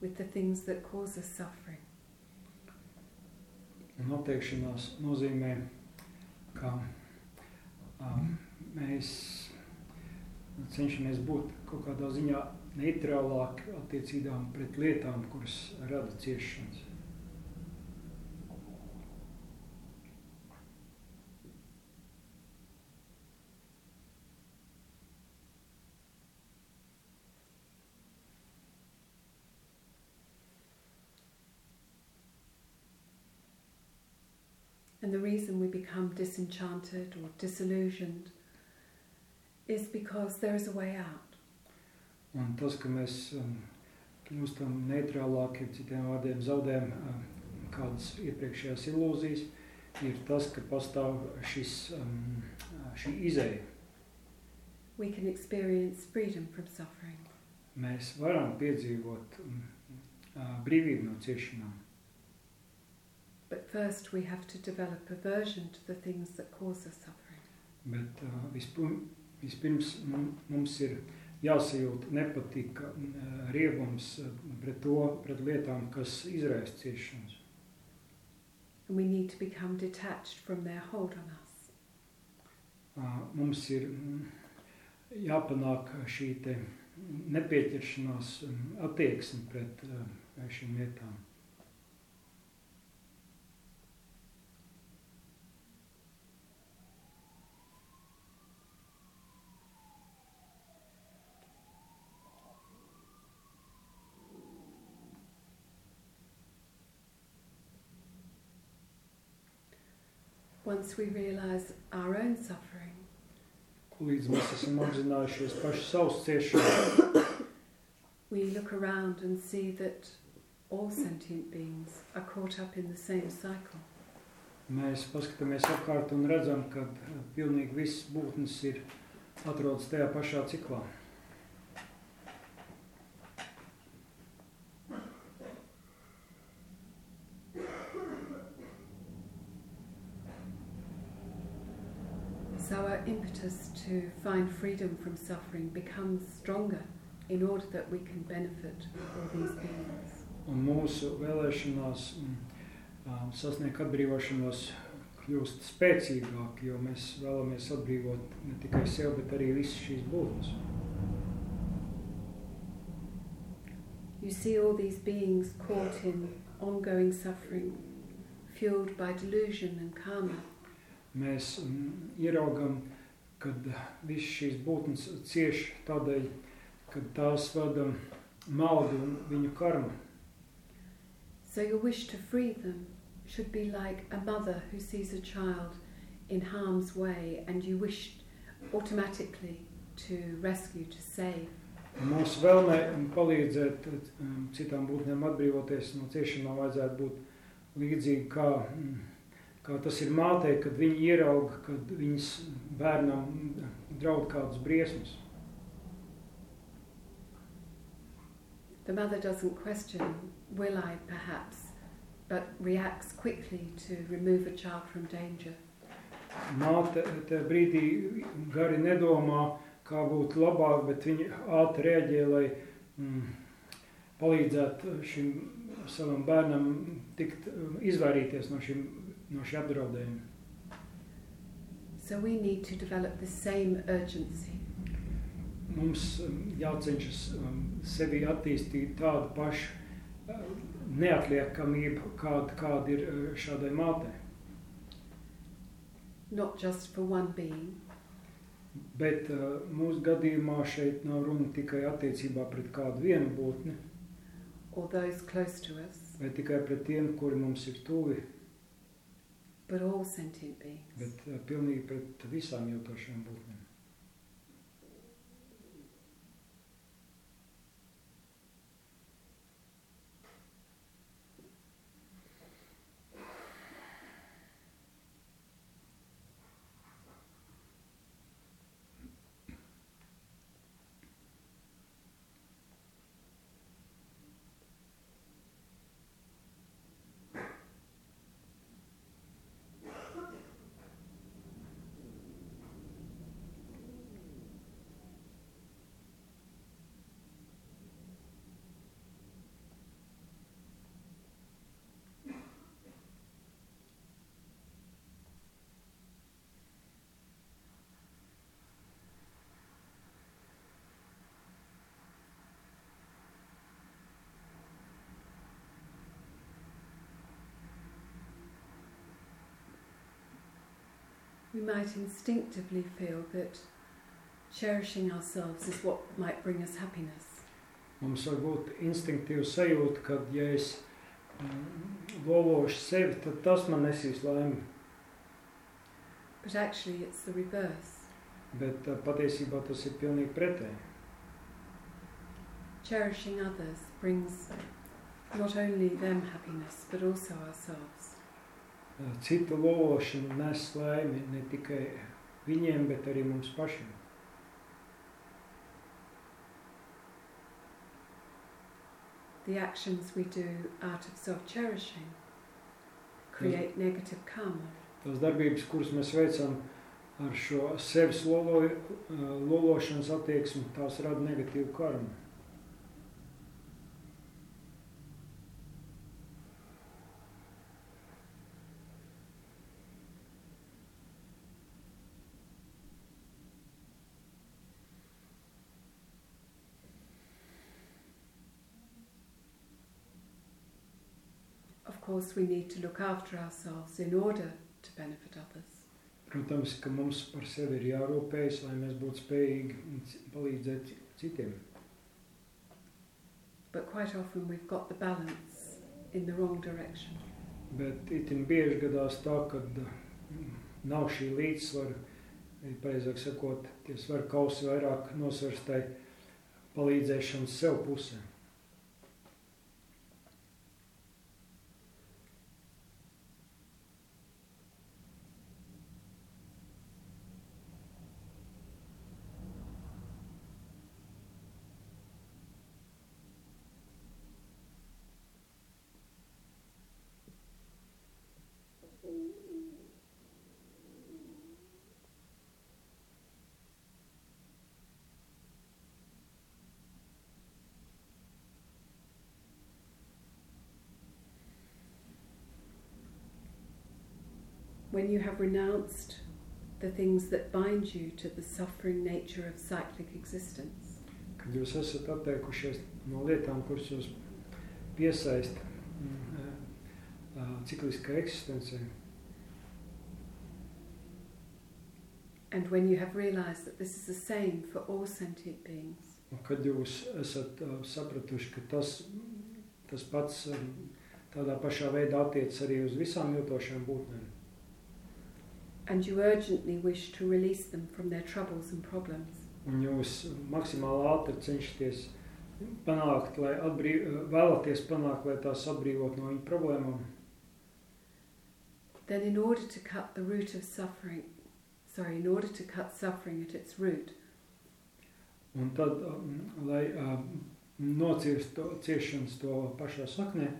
with the things that cause us suffering.
Un atteikšanās nozīmē, ka um, mēs cenšamies būt kaut kādā ziņā neitrālāki attiecībām pret lietām, kuras rada ciešanas.
And the reason we become disenchanted or disillusioned is because there is a way out.
Un tas, ka mēs um, kļūstam neitrālāki, citiem vārdiem zaudējam um, kādas iepriekšējās ilūzijas, ir tas, ka pastāv šis, um, šī izēja.
We can experience freedom from suffering.
Mēs varam piedzīvot um, uh, brīvību no ciešanām.
But first, we have to develop aversion to the things that cause us suffering.
Bet uh, vispirms, vispirms mum- mums ir jāsajūt nepatika, uh, riebums uh, pret to, pret lietām, kas izraisa ciešanas.
And we need to become detached from their hold on us.
Uh, Mums ir mm, jāpanāk šī te nepieķeršanās um, attieksme pret uh, šīm lietām.
Once we realize our own suffering,
Līdz mēs esam apzinājušies paši savus ciešanas,
we look around and see that all sentient beings are caught up in the same cycle.
mēs paskatāmies apkārt un redzam, ka uh, pilnīgi viss būtnes ir atrodas tajā pašā ciklā.
So our impetus to find freedom from suffering becomes stronger in order that we can benefit all these beings.
Un mūsu vēlēšanās mm, um, sasniegt atbrīvošanos kļūst spēcīgāk, jo mēs vēlamies atbrīvot ne tikai sevi, bet arī visas šīs būtnes.
You see all these beings caught in ongoing suffering, fueled by delusion and karma.
Mēs mm, ieraugam, ka visas šīs būtnes cieš tādēļ, ka tās vada maldu un viņu karmu.
So your wish to free them should be like a mother who sees a child in harm's way and you wish automatically to rescue, to save.
Mūsu vēlmē palīdzēt um, citām būtnēm atbrīvoties no ciešanām vajadzētu būt līdzīgi kā, mm, kā tas ir mātei, kad viņi ierauga, kad viņas bērnam draud kādas briesmas.
The mother doesn't question, will I perhaps, but reacts quickly to remove a child from danger.
Māte tajā brīdī gari nedomā, kā būtu labāk, bet viņa ātri reaģē, lai mm, palīdzētu šim savam bērnam tikt, um, izvairīties no, šim, no šī apdraudējuma.
So we need to develop the same urgency.
Mums um, jācenšas um, sevi attīstīt tādu pašu uh, neatliekamību, kāda, kāda ir uh, šādai mātei.
not just for one being,
Bet uh, mūsu gadījumā šeit nav runa tikai attiecībā pret kādu vienu būtni,
or those close to us,
vai tikai pret tiem, kuri mums ir tuvi,
but all sentient beings.
Bet uh, pilnīgi pret visām jūtošām būtnēm.
We might instinctively feel that cherishing ourselves is what might bring us happiness.
Mums var būt instinktīva sajūta, ka, ja es mm, lološu sevi, tad tas man nesīs laimi.
But actually, it's the reverse.
Bet uh, patiesībā tas ir pilnīgi pretēji.
Cherishing others brings not only them happiness, but also ourselves.
Citu lološana nes laimi ne tikai viņiem, bet arī mums pašiem.
The actions we do out of self cherishing create negative karma.
Tās darbības, kuras mēs veicam ar šo sevis lolo, lološanas attieksmi, tās rada negatīvu karmu.
Of course, we need to look after ourselves in order to benefit others.
Protams, ka mums par sevi ir jārūpējas, lai mēs būtu spējīgi palīdzēt citiem.
But quite often we've got the balance in the wrong direction.
Bet itin bieži gadās tā, ka mm, nav šī līdzsvara, pareizāk sakot, tie svaru kausi vairāk nosverstai palīdzēšanas sev pusē.
When you have renounced the things that bind you to the suffering nature of cyclic existence,
Kad jūs esat atteikušies no lietām, kuras jūs piesaist mm, ā, ā, cikliskai eksistencei,
and when you have realized that this is the same for all sentient beings,
un kad jūs esat ā, sapratuši, ka tas, tas pats ā, tādā pašā veidā attiec arī uz visām jūtošām būtnēm,
and you urgently wish to release them from their troubles and problems,
un jūs maksimāli ātri cenšaties panākt, lai atbrīv, vēlaties panākt, lai tās atbrīvot no viņu problēmām,
then in order to cut the root of suffering, sorry, in order to cut suffering at its root,
un tad, um, lai um, nocirst to ciešanas to pašā saknē,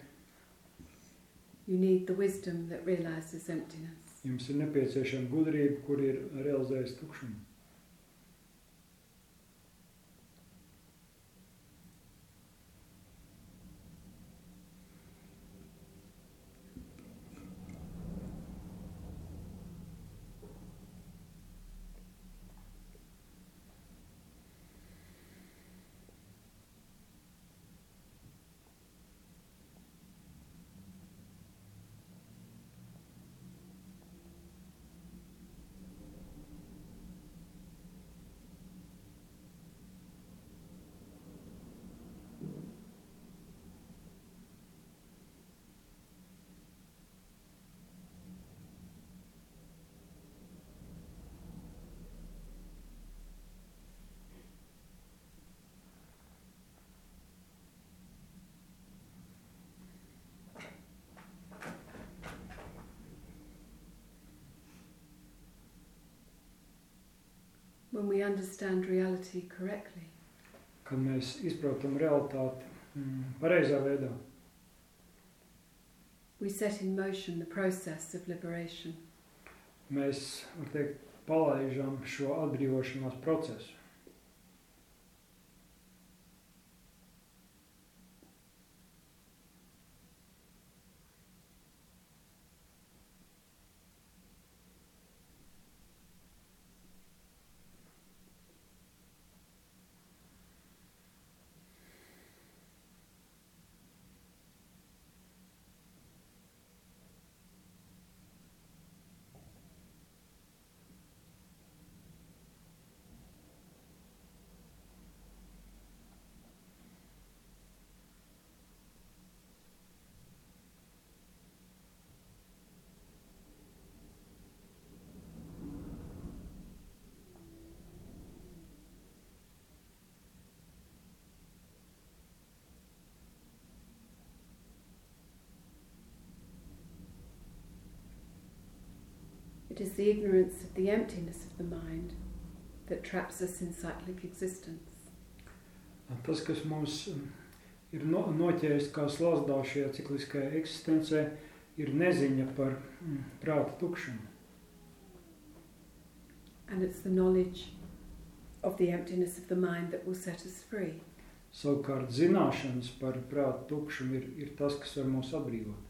you need the wisdom that realizes emptiness.
Jums ir nepieciešama gudrība, kur ir realizējusi tukšumu.
When we understand reality correctly,
Kad mēs izprotam realitāti mm, pareizā veidā,
we set in motion the process of liberation.
mēs, var teikt, palaižam šo atbrīvošanās procesu.
It is the ignorance of the emptiness of the mind that traps us in cyclic existence.
Tas, kas mums um, ir no, noķēris kā slazdā šajā cikliskajā eksistencē, ir neziņa par mm, prāta tukšumu.
And it's the knowledge of the emptiness of the mind that will set us free.
Savukārt zināšanas par prāta tukšumu ir, ir tas, kas var mūs atbrīvot.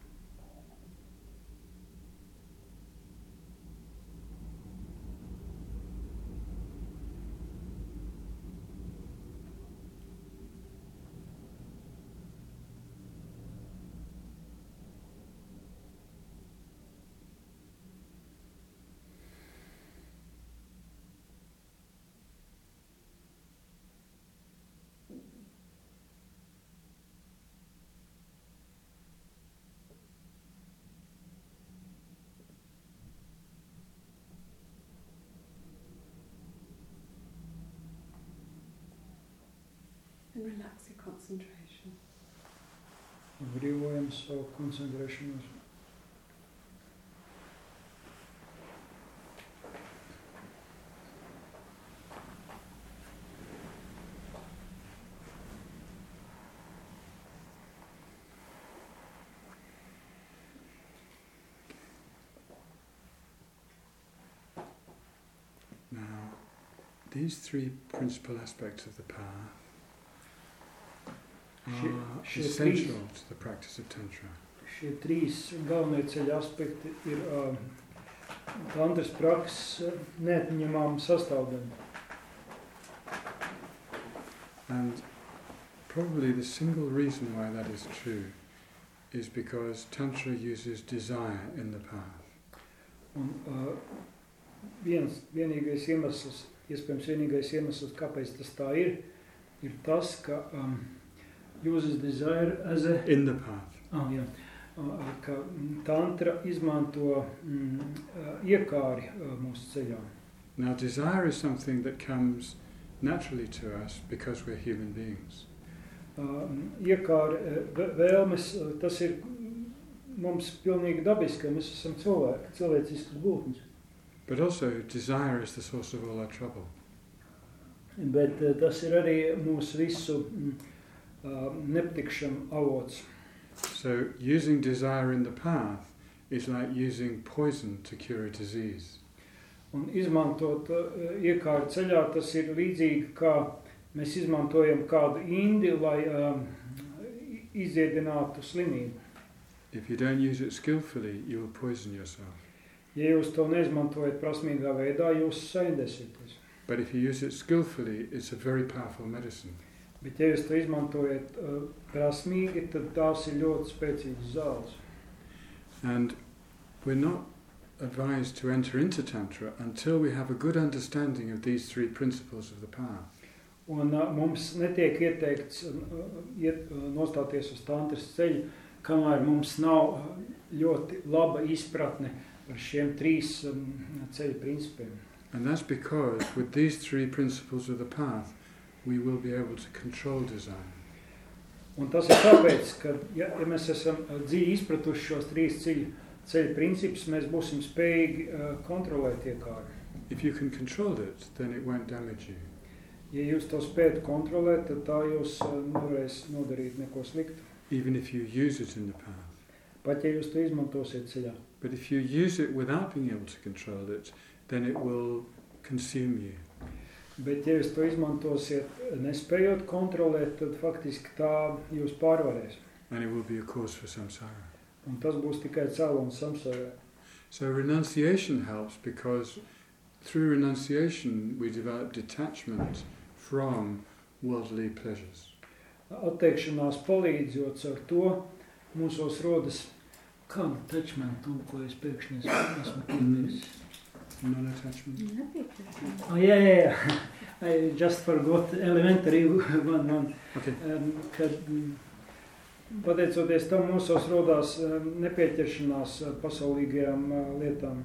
Relax your concentration.
Brīvojam savu koncentrēšanos.
Now, these three principal aspects of the path
Šie- šie
essential
trīs-
to the practice of Tantra.
Šie trīs galvenie ceļa aspekti ir um, tantras prakses uh, neatņemama sastāvdaļa.
And probably the single reason why that is true is because Tantra uses desire in the path.
Un, uh, viens, vienīgais iemesls, iespējams, vienīgais iemesls, kāpēc tas tā ir, ir tas, ka um, uses desire as a
In the path.
ah, jā, uh, ka mm, tantra izmanto mm, uh, iekāri uh, mūsu ceļā.
Now, desire is something that comes naturally to us because we're human beings.
Uh, iekāri, uh, vē- vēlmes, uh, tas ir mums pilnīgi dabiski, ka mēs esam cilvēki, cilvēciskas būtnes.
But also, desire is the source of all our trouble.
Bet uh, tas ir arī mūsu visu mm, uh, nepatikšanu avots.
So, using desire in the path is like using poison to cure a disease.
Un izmantot uh, iekāru ceļā, tas ir līdzīgi kā mēs izmantojam kādu indi, lai um, izdziedinātu slimību.
If you don't use it skillfully, you will poison yourself.
Ja jūs to neizmantojat prasmīgā veidā, jūs saindēsieties.
But if you use it skillfully, it's a very powerful medicine.
Bet ja jūs to izmantojat uh, prasmīgi, tad tās ir ļoti spēcīgas zāles.
And we're not advised to enter into Tantra until we have a good understanding of these three principles of the path.
Un uh, mums netiek ieteikts uh, iet, uh, nostāties uz tantras ceļu, kamēr mums nav uh, ļoti laba izpratne par šiem trīs um, ceļa principiem.
And that's because with these three principles of the path, we will be able to control desire.
Un tas ir tāpēc, ka ja, ja mēs esam uh, dziļi izpratuši šos trīs ceļa, ceļa principus, mēs būsim spējīgi uh, kontrolēt iekāri.
If you can control it, then it won't damage you.
Ja jūs to spējat kontrolēt, tad tā jūs uh, nevarēs nodarīt neko sliktu.
even if you use it in the path.
Pat ja jūs to izmantosiet ceļā.
But if you use it without being able to control it, then it will consume you.
Bet ja jūs to izmantosiet nespējot kontrolēt, tad faktiski tā jūs pārvarēs.
And it will be a cause for samsara.
Un tas būs tikai cēlons samsarē.
So renunciation helps because through renunciation we develop detachment from worldly pleasures.
Atteikšanās palīdz, jo ar to mūsos rodas kāda attachment, un ko es pēkšņi esmu piemirsis.
Non-attachment.
Oh, yeah, yeah, yeah. I just forgot elementary one, one.
Okay.
Um, kad, mm, pateicoties tam mūsos rodās um, nepieķeršanās uh, pasaulīgajām uh, lietām.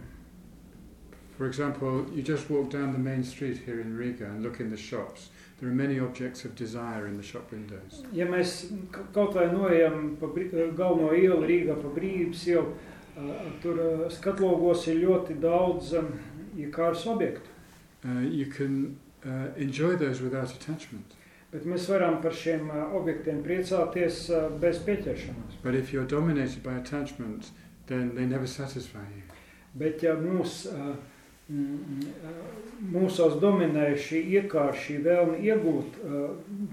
For example, you just walk down the main street here in Riga and look in the shops. There are many objects of desire in the shop windows.
Ja mēs kaut vai noejam pa brī- galveno ielu Rīgā pa brīvības ielu Uh, tur uh, skatlogos ir ļoti daudz iekārs objektu,
Uh, you can uh, enjoy those without attachment.
bet mēs varam par šiem objektiem priecāties bez pieķeršanās.
But if you're dominated by attachment, then they never satisfy you.
Bet ja mūs, mūsos dominē šī iekāra, šī vēlme iegūt,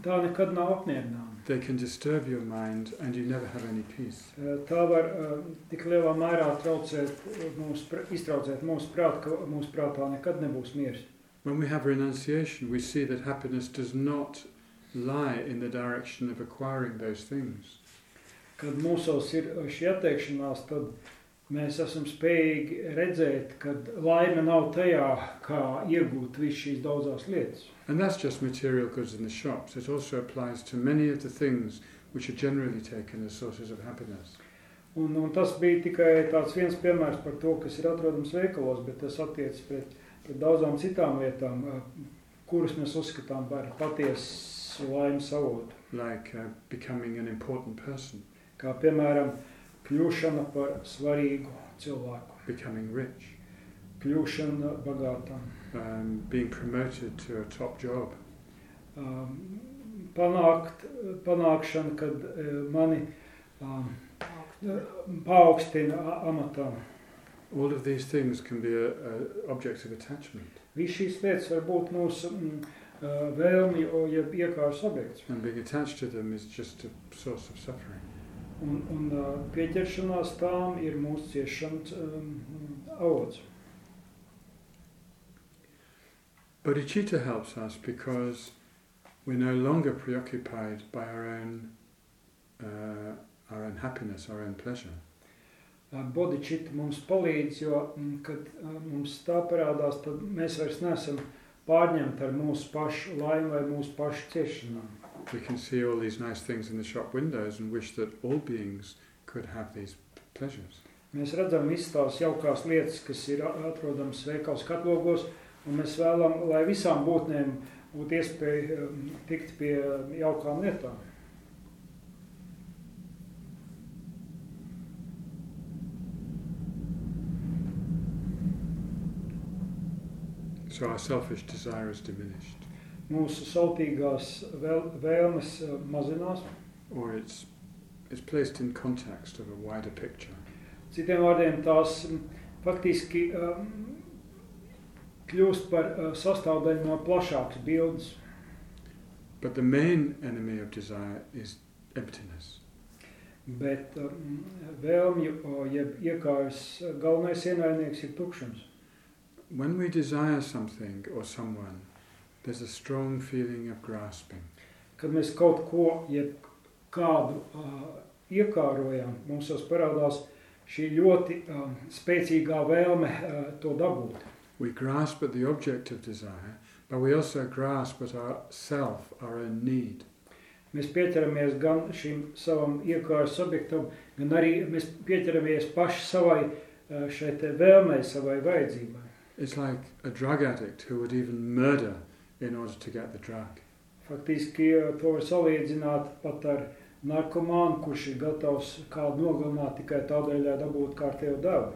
tā nekad nav apmierināma.
They can disturb your mind and you never have any peace.
Uh, Tā var uh, tik lielā mērā traucēt, uh, mūs, pr- iztraucēt mūsu prātu, ka mūsu prātā nekad nebūs miers.
When we have renunciation, we see that happiness does not lie in the direction of acquiring those things.
Kad mūsos ir uh, šī atteikšanās, tad mēs esam spējīgi redzēt, ka laime nav tajā, kā iegūt visu šīs daudzās lietas.
And that's just material goods in the shops. It also applies to many of the things which are generally taken as sources of happiness.
Un, un tas bija tikai tāds viens piemērs par to, kas ir atrodams veikalos, bet tas attiecas pret, pret daudzām citām lietām, uh, kuras mēs uzskatām par patiesu laimes avotu.
like uh, becoming an important person,
Kā piemēram, kļūšana par svarīgu cilvēku,
becoming rich,
kļūšana bagātam,
um, being promoted to a top job,
um, panākt, panākšana, kad uh, mani um, paaugstina a- amatā.
all of these things can be a, a objects of attachment.
Viss šīs lietas var būt mūsu mm, uh, vēlmi, jeb iekārs objekts.
And being attached to them is just a source of suffering.
Un, un uh, pieķeršanās tām ir mūsu ciešanas um, avots.
Bodhicitta helps us because we're no longer preoccupied by our own, uh, our own happiness, our own pleasure.
Uh, Bodičita mums palīdz, jo, mm, kad uh, mums tā parādās, tad mēs vairs neesam pārņemti ar mūsu pašu laimi vai mūsu pašu ciešanām.
We can see all these nice things in the shop windows and wish that all beings could have these pleasures.
Mēs redzam visas tās jaukās lietas, kas ir a- atrodamas veikals katlogos, un mēs vēlam, lai visām būtnēm būtu iespēja um, tikt pie jaukām lietām.
So our selfish desire is diminished,
Mūsu sautīgās vēl, vēlmes uh, mazinās.
or it's, it's placed in context of a wider picture.
Citiem vārdiem tās mm, faktiski um, kļūst par uh, sastāvdaļu no plašākas bildes.
But the main enemy of desire is emptiness.
Bet um, vēlmju, o, jeb iekārs uh, galvenais ienaidnieks ir tukšums.
When we desire something or someone, there's a strong feeling of grasping.
Kad mēs kaut ko, jeb kādu uh, iekārojam, mums tas parādās šī ļoti um, spēcīgā vēlme uh, to dabūt.
We grasp at the object of desire, but we also grasp at our self, our own need.
Mēs pieķeramies gan šim savam iekārs objektam, gan arī mēs pieķeramies paši savai uh, šai te vēlmei, savai vajadzībai.
It's like a drug addict who would even murder in order to get the drug.
Faktiski to var salīdzināt pat ar narkomānu, kurš ir gatavs kādu nogalināt tikai tādēļ, lai dabūtu kārtējo devu.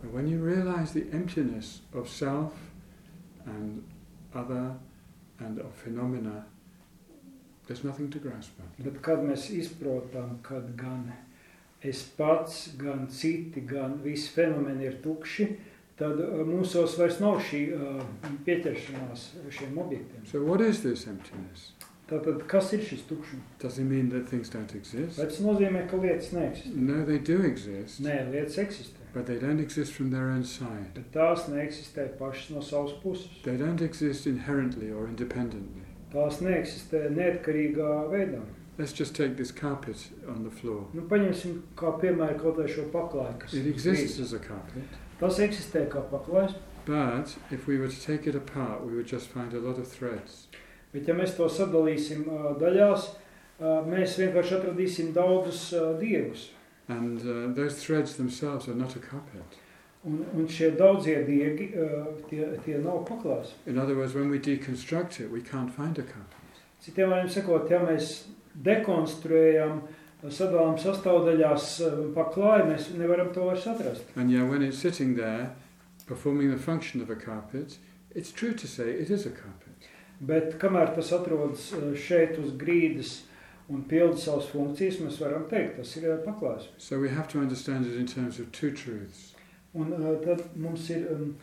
But when you realize the emptiness of self and other and of phenomena, there's nothing to grasp at.
Bet kad mēs izprotam, kad gan es pats, gan citi, gan visi fenomeni ir tukši, tad uh, mūsos vairs nav šī uh, pieķeršanās šiem objektiem.
So, what is this emptiness?
Tātad, kas ir šis tukšums?
Does it mean that things don't exist?
Vai tas nozīmē, ka lietas neeksistē?
No, they do exist,
Nē, lietas eksistē,
but they don't exist from their own side.
bet tās neeksistē pašas no savas puses.
They don't exist inherently or independently.
Tās neeksistē neatkarīgā veidā.
Let's just take this carpet on the floor.
Nu, paņemsim kā piemēru kaut vai šo paklāju, kas
It exists as a carpet,
Tas eksistē kā paklājs,
but if we were to take it apart, we would just find a lot of threads.
bet ja mēs to sadalīsim ā, daļās, ā, mēs vienkārši atradīsim daudzus ā, diegus.
And uh, those threads themselves are not a carpet.
Un, un šie daudzie diegi, ā, tie, tie nav paklājs.
In other words, when we deconstruct it, we can't find a carpet.
Citiem vārdiem sakot, ja mēs dekonstruējam sadalām sastāvdaļās uh, pa klāju, mēs nevaram to vairs atrast.
And yeah, when it's sitting there, performing the function of a carpet, it's true to say it is a carpet.
Bet kamēr tas atrodas uh, šeit uz grīdas un pilda savas funkcijas, mēs varam teikt, tas ir uh, paklājs.
So we have to understand it in terms of two truths.
Un uh, tad mums ir um,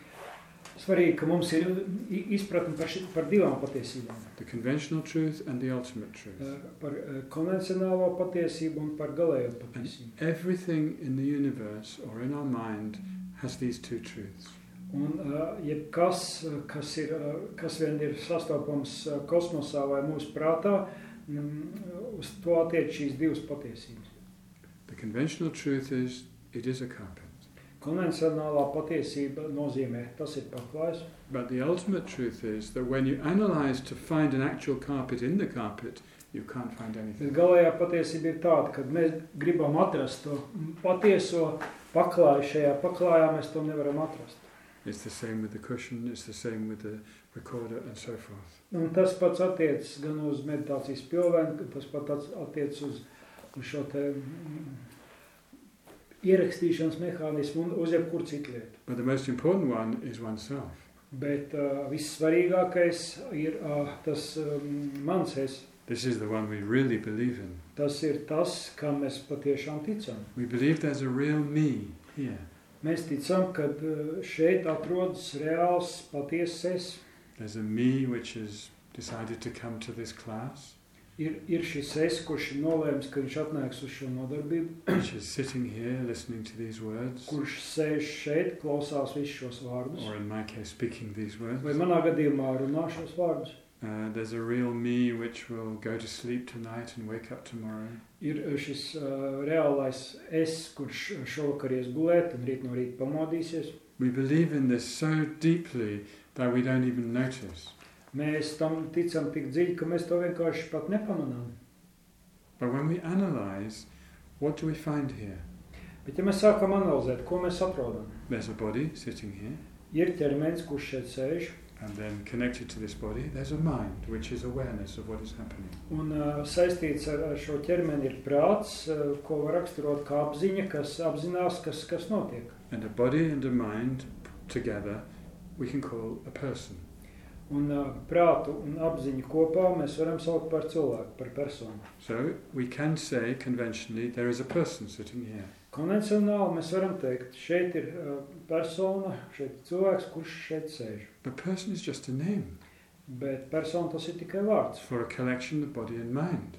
svarīgi, ka mums ir i- izpratne par, ši, par divām patiesībām.
The conventional truth and the ultimate truth.
Uh, par uh, konvencionālo patiesību un par galējo patiesību.
Everything in the universe or in our mind has these two truths.
Un uh, jebkas, uh, kas, ir, uh, kas vien ir sastopams uh, kosmosā vai mūsu prātā, mm, uz to attiec šīs divas patiesības.
The conventional truth is it is a carpet.
Konvencionālā patiesība nozīmē, tas ir paklājs,
But the ultimate truth is that when you analyze to find an actual carpet in the carpet, you can't find
bet
anything.
galējā patiesība ir tāda, ka mēs gribam atrast to patieso paklāju šajā paklājā, mēs to nevaram atrast.
It's the same with the cushion, it's the same with the recorder, and so forth.
Un tas pats attiecas gan uz meditācijas pilvēnu, tas pats attiecas uz, uz šo te mm, ierakstīšanas mehānismu un uz jebkuru citu lietu.
But the most important one is oneself.
Bet uh, vissvarīgākais ir uh, tas um, mans es.
This is the one we really believe in.
Tas ir tas, kam mēs patiešām ticam.
We believe there's a real me here.
Mēs ticam, ka uh, šeit atrodas reāls patiesas es.
There's a me which has decided to come to this class,
Ir, ir šis es, kurš ir nolēmis, ka viņš atnāks uz šo nodarbību,
which is sitting here listening to these words,
kurš sēž šeit, klausās visus šos vārdus.
or in my case, speaking these words.
Vai manā gadījumā runā šos vārdus?
Uh, there's a real me which will go to sleep tonight and wake up tomorrow.
Ir šis uh, reālais es, kurš šovakar ies gulēt un rīt no rīta pamodīsies.
We believe in this so deeply that we don't even notice.
Mēs tam ticam tik dziļi, ka mēs to vienkārši pat nepamanām.
But when we analyze, what do we find here?
Bet ja mēs sākam analizēt, ko mēs atrodam,
There's a body sitting here,
ir ķermenis, kurš šeit sēž,
and then connected to this body, there's a mind which is awareness of what is happening.
un uh, saistīts ar, ar šo ķermeni ir prāts, uh, ko var raksturot kā apziņa, kas apzinās, kas, kas notiek.
And a body and a mind together we can call a person.
Un uh, prātu un apziņu kopā mēs varam saukt par cilvēku, par personu.
So we can say conventionally there is a person sitting here.
Konvencionāli mēs varam teikt, šeit ir uh, persona, šeit ir cilvēks, kurš šeit sēž.
But person is just a name
Bet persona tas ir tikai vārds,
for a collection of body and mind.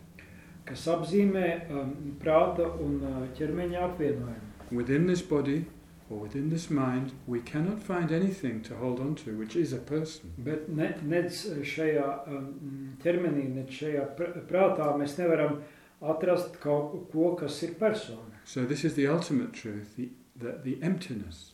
kas apzīmē um, prāta un uh, ķermeņa apvienojumu.
Within this body or within this mind, we cannot find anything to hold on to, which is a person.
Bet ne, nec šajā um, ķermenī, ne šajā pr prātā mēs nevaram atrast kaut ko, kas ir persona.
So this is the ultimate truth, the, the, the emptiness.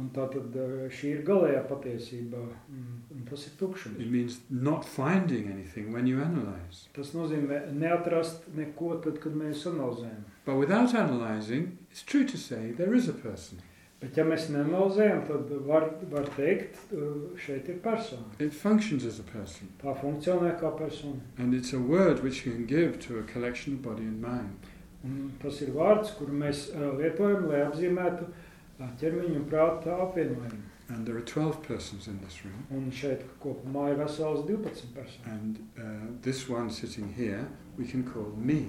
Un tā tad uh, šī ir galējā patiesība, mm, un tas ir tukšums.
It means not finding anything when you analyze.
Tas nozīmē neatrast neko tad, kad mēs analizējam.
But without analyzing, it's true to say there is a person.
Bet ja mēs neanalizējam, tad var, var teikt, uh, šeit ir persona.
It functions as a person.
Tā funkcionē kā persona.
And it's a word which you can give to a collection of body and mind.
Un tas ir vārds, kuru mēs uh, lietojam, lai apzīmētu uh, ķermeņa un prāta apvienojumu.
And there are 12 persons in this room.
Un šeit kopumā ir vesels 12 personas.
And uh, this one sitting here, we can call me.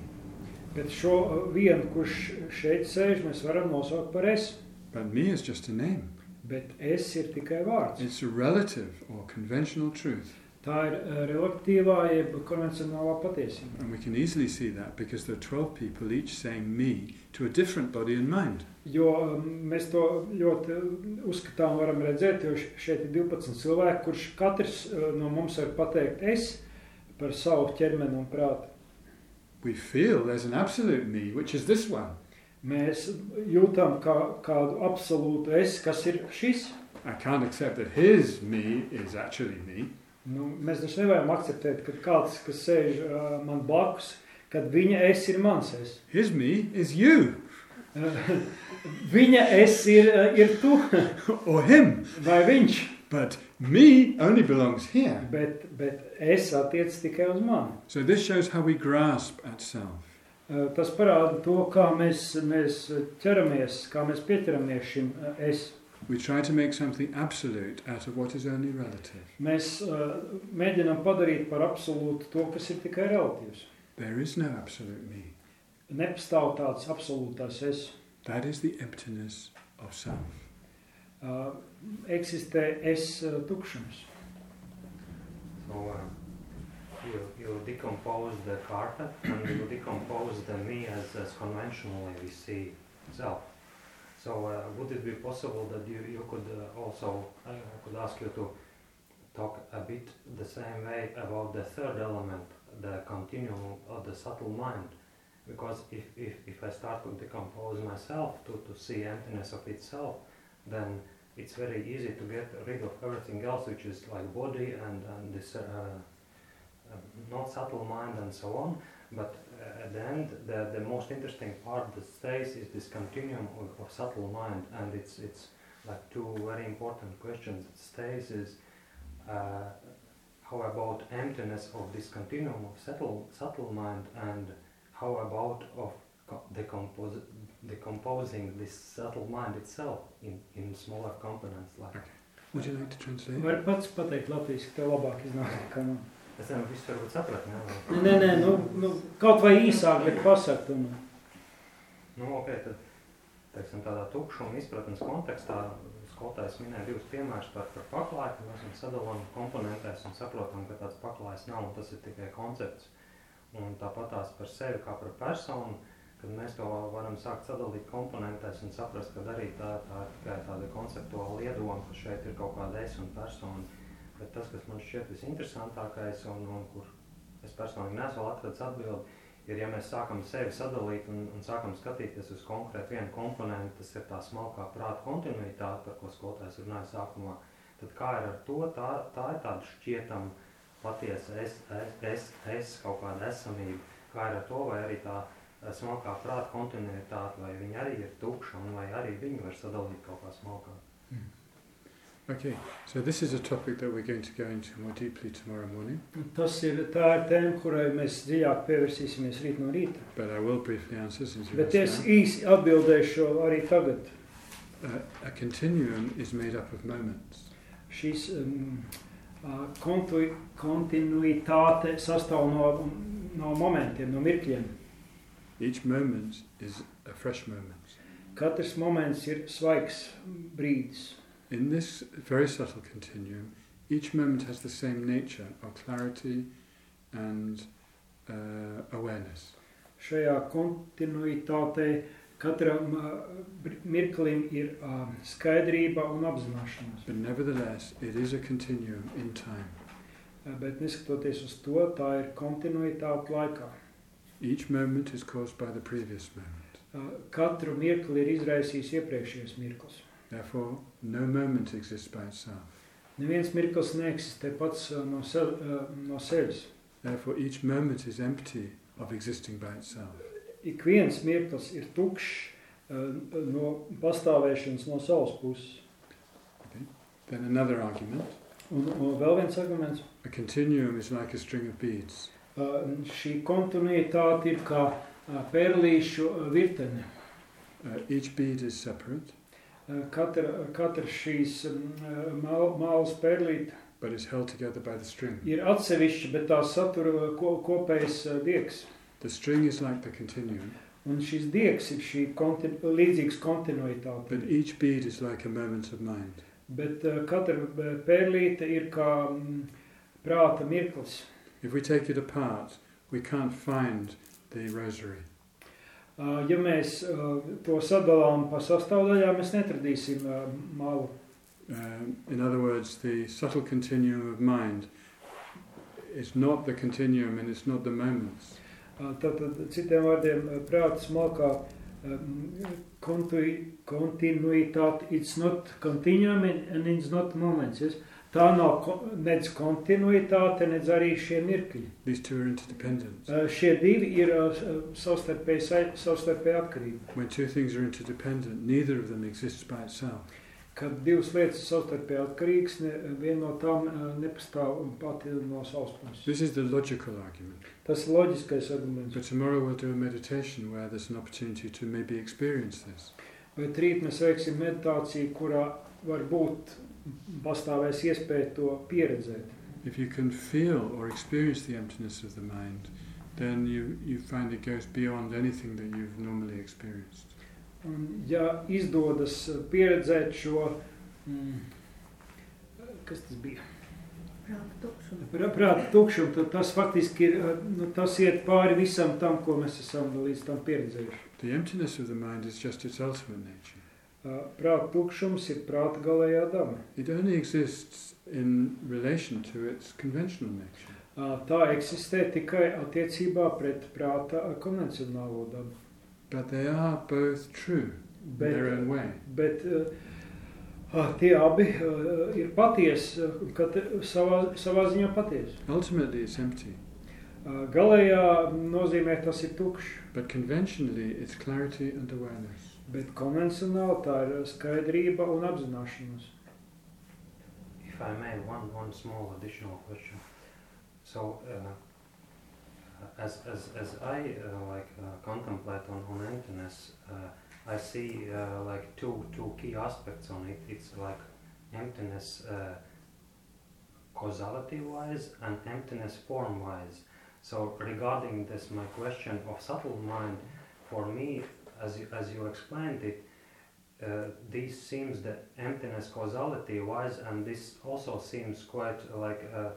Bet šo vienu, kurš šeit sēž, mēs varam nosaukt par es.
But me is just a name.
Bet es ir tikai vārds.
It's a relative or conventional truth.
Tā ir uh, relatīvā, jeb konvencionālā patiesība.
And we can easily see that because there are 12 people each saying me to a different body and mind.
Jo um, mēs to ļoti uzskatām, varam redzēt, jo šeit ir 12 cilvēki, kurš katrs no mums var pateikt es par savu ķermeni un prātu.
We feel there's an absolute me, which is this one.
Mēs jūtam kā, kādu absolūtu es, kas ir šis.
I can't accept that his me is actually me.
Nu, mēs taču nevaram akceptēt, ka kāds, kas sēž uh, man blakus, kad viņa es ir mans es.
His me is you
Uh, viņa es ir, uh, ir tu
or him.
vai viņš,
But me only belongs here.
bet, bet es attiec tikai uz mani.
So this shows how we grasp at self.
Uh, Tas parāda to, kā mēs, mēs ķeramies, kā mēs pieķeramies šim uh, es.
We try to make something absolute out of what is only relative.
Mēs uh, mēģinām padarīt par absolūtu to, kas ir tikai relatīvs.
There is no absolute me.
Nepastāv tāds absolūtais es.
That is the emptiness of self.
Uh, eksistē es uh, tukšums.
So uh, you, you decompose the carpet and you decompose the me as, as conventionally we see self. So uh, would it be possible that you, you could uh, also, I could ask you to talk a bit the same way about the third element, the continuum of the subtle mind? Because if, if, if I start to decompose myself to, to see emptiness of itself, then it's very easy to get rid of everything else, which is like body and, and this uh, not subtle mind and so on. But uh, at the end, the, the most interesting part that stays is this continuum of, of subtle mind, and it's it's like two very important questions that stays is uh, how about emptiness of this continuum of subtle subtle mind, and how about of co- decompose, decomposing this subtle mind itself in, in smaller components like
Would you like to translate?
Var pats pateikt latviešu, tev labāk iznāk nekā man.
Es nezinu, visu varbūt saprat, ne?
Nē, nē, nē nu, nu, kaut vai īsāk, bet pasakt. Un,
Nu, ok, tad, teiksim, tādā tukšuma izpratnes kontekstā skolotājs minēja divus piemērus par, par paklāju, ka mēs viņu sadalām komponentēs un saprotam, ka tāds paklājs nav un tas ir tikai koncepts. Un tāpat tās par sevi kā par personu, kad mēs to varam sākt sadalīt komponentēs un saprast, ka arī tā, tā ir tikai tāda konceptuāla iedoma, ka šeit ir kaut kāda es un persona. Bet tas, kas man šķiet visinteresantākais un, un kur es personīgi vēl atradis atbildi, ir, ja mēs sākam sevi sadalīt un, un sākam skatīties uz konkrētu vienu komponentu, tas ir tā smalkā prāta kontinuitāte, par ko skolotājs runāja sākumā, tad kā ir ar to, tā, tā ir tāda šķietama patiesa es, es, es, es, kaut kāda esamība, kā ir ar to, vai arī tā eh, smalkā prāta kontinuitāte, vai viņa arī ir tukša, un vai arī viņi var sadalīt kaut kā smalkā.
Okay, so this is a topic that we're going to go into more deeply tomorrow morning,
tas ir tā ir tēma, kurai mēs dziļāk pievērsīsimies rīt no rīta.
but I will briefly answer since you
Bet es īsi atbildēšu arī tagad.
Uh, a continuum is made up of moments.
Šīs um, ā, kontu, kontinuitāte sastāv no, no momentiem, no mirkļiem.
Each moment is a fresh moment.
Katrs moments ir svaigs brīdis.
In this very subtle continuum, each moment has the same nature of clarity and uh, awareness.
Šajā kontinuitātē katram ā, br- mirklim ir ā, skaidrība un apzināšanās.
But nevertheless, it is a continuum in time.
Ā, Bet neskatoties uz to, tā ir kontinuitāte laikā.
Each moment is caused by the previous moment.
Ā, Katru mirkli ir izraisījis iepriekšējais mirklis.
Therefore, no moment exists by itself.
Neviens mirklis neeksistē pats no, sev, no sevis.
Uh, Therefore, each moment is empty of existing by itself.
Ik viens mirklis ir tukšs ā, uh, no pastāvēšanas no savas puses.
Then another argument.
Un, un vēl viens arguments.
A continuum is like a string of beads.
Uh, ā, Šī kontinuitāte ir kā ā, perlīšu ā, virtene.
Uh, each bead is separate,
Katra, katra šīs ā, mal- malas perlīte
but is held together by the string.
ir atsevišķa, bet tā satura ko, kopējs ā, diegs.
The string is like the continuum,
Un šis diegs ir šī konti, līdzīgs kontinuitāte.
but each bead is like a moment of mind.
Bet ā, katra ā, perlīte ir kā mm, prāta mirklis.
If we take it apart, we can't find the rosary.
Ā, Ja mēs ā, to sadalām pa sastāvdaļām, mēs netradīsim ā, malu.
Um, in other words, the subtle continuum of mind is not the continuum and it's not the moments.
Tātad, citiem vārdiem, ā, prāta smalkā ā, kontu- kontinuitāte, it's not continuum and it's not moments. Yes? Tā nav nedz kontinuitāte, nedz arī šie mirkļi.
These two are interdependent.
Ā, Šie divi ir s- savstarpēji savstarpēji atkarīgi.
When two things are interdependent, neither of them exists by itself.
kad divas lietas savstarpēji atkarīgas, ne, viena no tām uh, nepastāv pati no savas puses.
This is the logical argument.
Tas ir loģiskais arguments.
But tomorrow we'll do a meditation where there's an opportunity to maybe experience this.
Bet rīt mēs veiksim meditāciju, kurā varbūt pastāvēs iespēja to pieredzēt.
If you can feel or experience the emptiness of the mind, then you, you find it goes beyond anything that you've normally experienced.
Un, ja izdodas pieredzēt šo, mm, kas tas bija?
Prāta tukšumu.
Prā- Prāta tukšumu, tad tas faktiski ir, nu, tas iet pāri visam tam, ko mēs esam līdz tam pieredzējuši.
The emptiness of the mind is just its ultimate nature.
Ā, Prāta tukšums ir prāta galējā dama.
It only exists in relation to its conventional nature.
Ā, Tā eksistē tikai attiecībā pret prāta konvencionālo dabu.
But they are both true in
Bet,
their own way.
bet ā, ā, tie abi ā, ir patiesi, ā, kad savā, savā ziņā patiesi.
Ultimately, it's empty.
Ā, Galējā nozīmē tas ir tukšs,
But conventionally, it's clarity and awareness.
Bet konvencionāli tā ir skaidrība un apzināšanās.
If I may, one, one small additional question. So, uh, as, as, as I uh, like uh, contemplate on, on emptiness, uh, I see uh, like two, two key aspects on it. It's like emptiness uh, causality wise and emptiness form wise. So, regarding this, my question of subtle mind, for me, as you, as you explained it, uh, this seems the emptiness causality wise and this also seems quite like uh,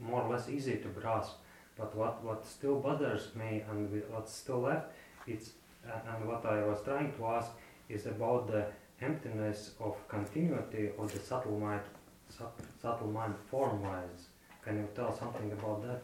more or less easy to grasp. But what, what still bothers me and what's still left it's and what i was trying to ask is about the emptiness of continuity of the subtle mind sub, subtle mind form wise can you tell something about that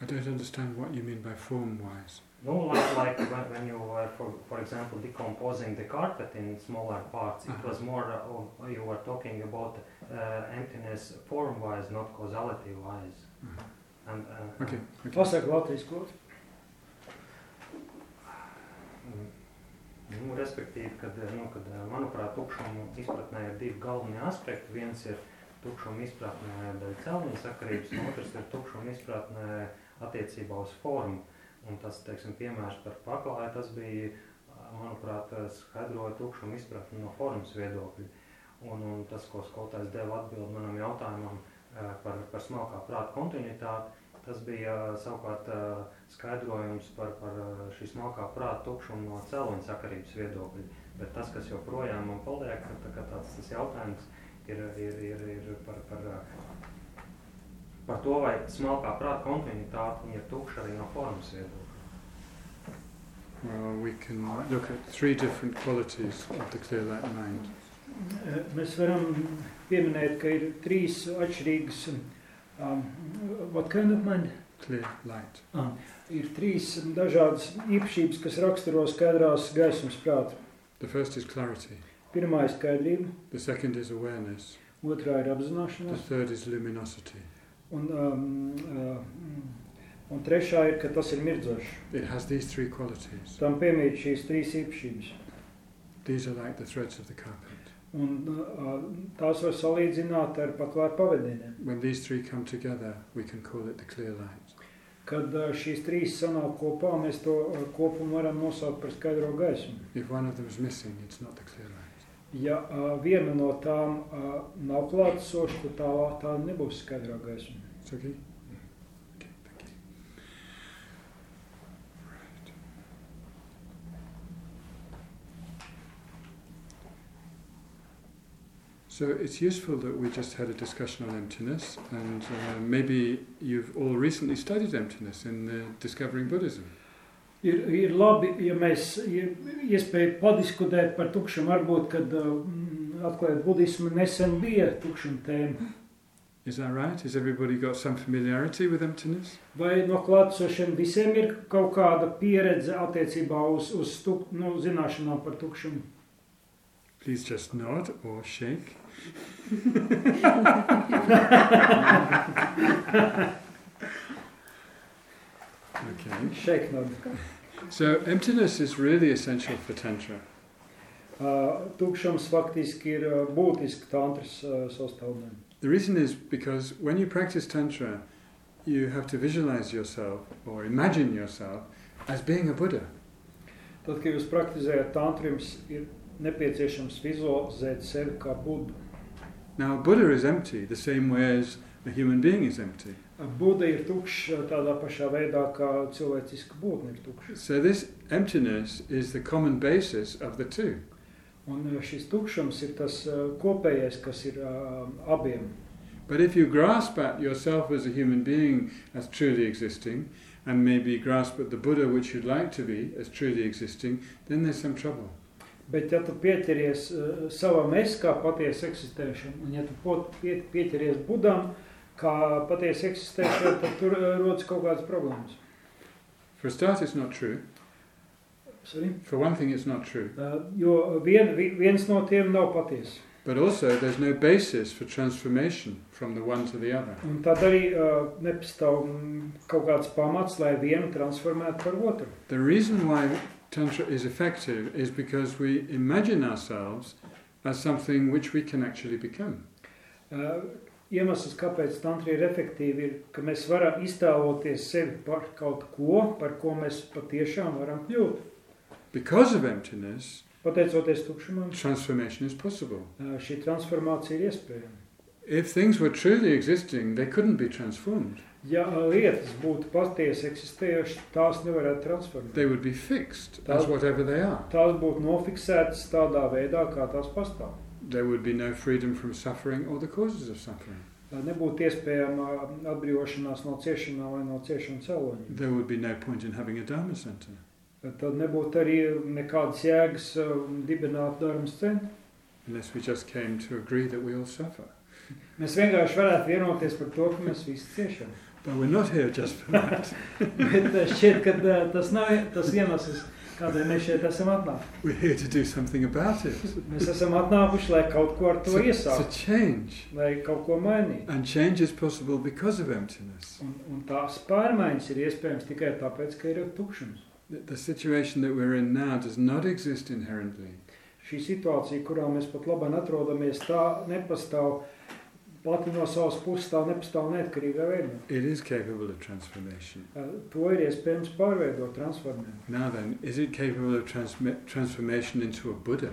I don't understand what you mean by form wise.
No, like, like when, when you were, for, for example, decomposing the carpet in smaller parts, it
Uh-huh.
was more, uh, oh, you were talking about uh, emptiness form wise, not causality wise.
Uh-huh.
And, uh,
Okay, okay.
Pasaka Latvijas ko?
Mm, Nu, respektīvi, kad, nu, kad, eh, manuprāt, tukšuma izpratnē ir divi galvenie aspekti. Viens ir tukšuma izpratnē dēļ cēloņa sakarības, un otrs ir tukšuma izpratnē attiecībā uz formu. Un tas, teiksim, piemērs par paklāju, tas bija, manuprāt, skaidroja tukšuma izpratni no formas viedokļa. Un, un tas, ko skolotājs deva atbildi manam jautājumam eh, par, par smalkā prāta kontinuitāti, tas bija eh, savukārt eh, skaidrojums par, par šī smalkā prāta tukšumu no cēloņa sakarības viedokļa. Bet tas, kas joprojām man paliek, tā tāds tas jautājums, ir, ir, ir, ir par, par, par to, vai smalkā prāta kontinuitāte ir tukša arī no formas viedokļa.
Well, we can look at three different qualities of the clear light mind.
Eh, Mēs varam pieminēt, ka ir trīs atšķirīgas, um, what kind of mind?
Clear light.
Ah, ir trīs dažādas īpašības, kas raksturo skaidrās gaismas prātu.
The first is clarity.
Pirmā ir skaidrība,
The second is awareness.
otrā ir
The
apzināšanās,
third is luminosity.
Un, um, uh, un trešā ir, ka tas ir mirdzošs.
It has these three qualities.
Tam piemīt šīs trīs īpašības.
These are like the threads of the carpet.
Un uh, tās var salīdzināt ar paklāju pavadieniem.
When these three come together, we can call it the clear light.
Kad uh, šīs trīs sanāk kopā, mēs to uh, kopumu varam nosaukt par skaidro gaismu.
If one of them is missing, it's not the clear light.
Ja uh, viena no tām uh, nav klātesoša, tad tā, tā nebūs skaidrā gaisma.
It's okay? Okay, thank you. Right. So it's useful that we just had a discussion on emptiness, and uh, maybe you've all recently studied emptiness in uh, Discovering Buddhism.
Ir, ir labi, ja mēs ir iespēja padiskutēt par tukšumu, varbūt, kad uh, mm, atklājot budismu nesen bija tukšuma tēma.
Is that right? Has everybody got some familiarity with emptiness?
Vai no klātesošiem visiem ir kaut kāda pieredze attiecībā uz, uz tuk, nu, zināšanām par tukšumu?
Please just nod or shake. okay.
Šeit nav.
So emptiness is really essential for Tantra.
Uh, Tukšums faktiski ir uh, būtiski tantras uh, sastāvdaļa.
The reason is because when you practice Tantra, you have to visualize yourself or imagine yourself as being a Buddha.
Tad, kad jūs praktizējat tantru, jums ir nepieciešams vizualizēt sevi kā budu.
Now, Buddha is empty the same way as a human being is empty.
Ir tukšs tādā pašā veidā, kā cilvēciska būtne ir tukša.
So, this emptiness is the common basis of the two.
Un uh, šis tukšums ir tas uh, kopējais, kas ir uh, abiem.
But if you grasp at yourself as a human being as truly existing, and maybe grasp at the Buddha which you'd like to be as truly existing, then there's some trouble.
Bet, ja tu pieķeries uh, savam es kā patiesi eksistēšanu, un ja tu pot- pie, pieķeries budam kā patiesi eksistēšanu, tad tur uh, rodas kaut kādas problēmas.
For a start, it's not true.
Sorry?
For one thing, it's not true.
Uh, jo vien, vi- viens no tiem nav patiesa.
But also, there's no basis for transformation from the one to the other.
Un tad arī uh, nepastāv mm, kaut kāds pamats, lai vienu transformētu par otru.
The reason why Tantra is effective is because we imagine ourselves as something which we can actually become.
Uh, iemesls, kāpēc tantra ir efektīva, ir, ka mēs varam iztēloties sevi par kaut ko, par ko mēs patiešām varam kļūt.
Because of emptiness,
Pateicoties tukšumam,
transformation is possible.
uh, šī transformācija ir iespējama.
If things were truly existing, they couldn't be transformed.
Ja uh, lietas būtu patiesi eksistējušas, tās nevarētu transformēt.
They would be fixed as whatever they are.
Tās būtu nofiksētas tādā veidā, kā tās pastāv.
There would be no freedom from suffering or the causes of suffering.
Lai nebūtu iespējama atbrīvošanās no ciešanām vai no ciešanu cēloņiem.
There would be no point in having a Dharma center.
Tad nebūtu arī nekādas jēgas uh, dibināt darmas centru.
unless we just came to agree that we all suffer.
Mēs vienkārši varētu vienoties par to, ka mēs visi ciešam.
But we're not here just for that.
Bet uh, šķiet, ka uh, tas nav tas iemesls, kādēļ mēs šeit esam atnākuši.
we're here to do something about it.
Mēs esam atnākuši, lai kaut ko ar to
To, to
iesāktu,
change.
lai kaut ko mainītu.
And change is possible because of emptiness.
Un, un tās pārmaiņas ir iespējams tikai tāpēc, ka ir tukšums.
The, the situation that we're in now does not exist inherently.
Šī situācija, kurā mēs pat labi atrodamies, tā nepastāv pati no savas puses, tā nepastāv neatkarīgā veidā.
It is capable of transformation.
Uh, To ir iespējams pārveidot, transformēt.
Now then, is it capable of transmi- transformation into a Buddha?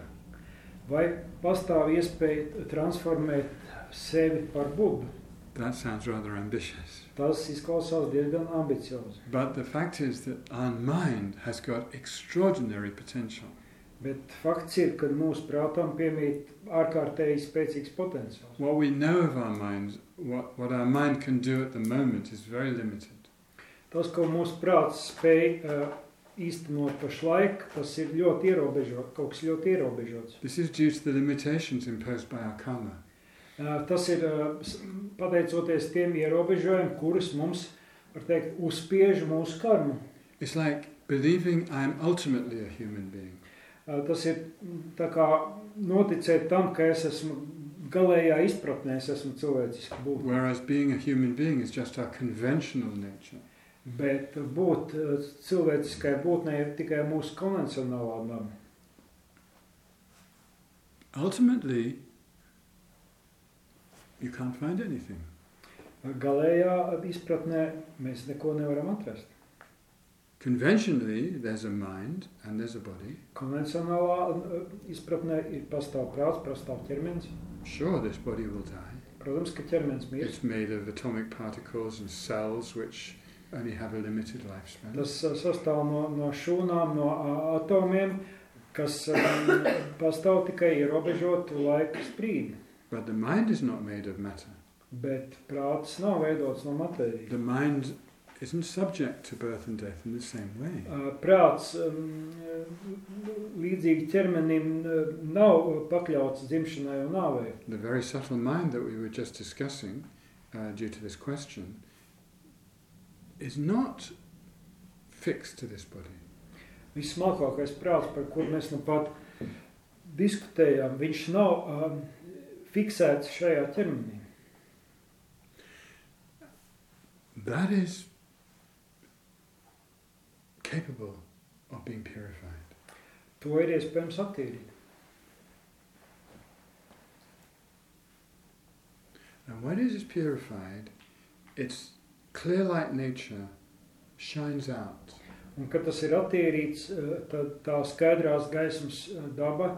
Vai pastāv iespēja transformēt sevi par budu?
That sounds rather ambitious.
Tas izklausās diezgan ambiciozi.
But the fact is that our mind has got extraordinary potential.
Bet fakts ir, ka mūsu prātam piemīt ārkārtēji spēcīgs potenciāls.
What we know of our minds, what, what our mind can do at the moment, is very limited.
Tas, ko mūsu prāts spēj uh, īstenot pašlaik, tas ir ļoti ierobežots, kaut kas ļoti ierobežots.
This is due to the limitations imposed by our karma.
Tas ir pateicoties tiem ierobežojumiem, kurus mums, var teikt, uzspiež mūsu karma.
It's like believing I am ultimately a human being.
Tas ir tā kā noticēt tam, ka es esmu galējā izpratnē, es esmu cilvēciski būt.
Whereas being a human being is just our conventional nature.
Bet būt cilvēciskai būtnei ir tikai mūsu konvencionālā daba.
Ultimately, you can't find anything.
Galējā izpratnē mēs neko nevaram atrast.
Conventionally, there's a mind and there's a body.
Konvencionālā uh, izpratnē ir pastāv prāts, pastāv ķermenis.
Sure, this body will die.
Protams, ka ķermenis mirst.
It's made of atomic particles and cells which only have a limited lifespan.
Tas uh, sastāv no, no šūnām, no uh, atomiem, kas um, pastāv tikai ierobežotu laika sprīdi.
But the mind is not made of matter.
Bet prāts nav veidots no matērijas.
The mind isn't subject to birth and death in the same way.
Uh, Prāts um, līdzīgi ķermenim uh, nav pakļauts dzimšanai un nāvei.
The very subtle mind that we were just discussing, uh, due to this question, is not fixed to this body.
Vissmalkākais prāts, par kuru mēs nu pat diskutējām, viņš nav um, fiksēts šajā ķermenī.
That is capable of being purified.
To ir iespējams attīrīt.
And when it is purified, its clear light nature shines out.
Un kad tas ir attīrīts, eh, tā, tā skaidrās gaismas eh, daba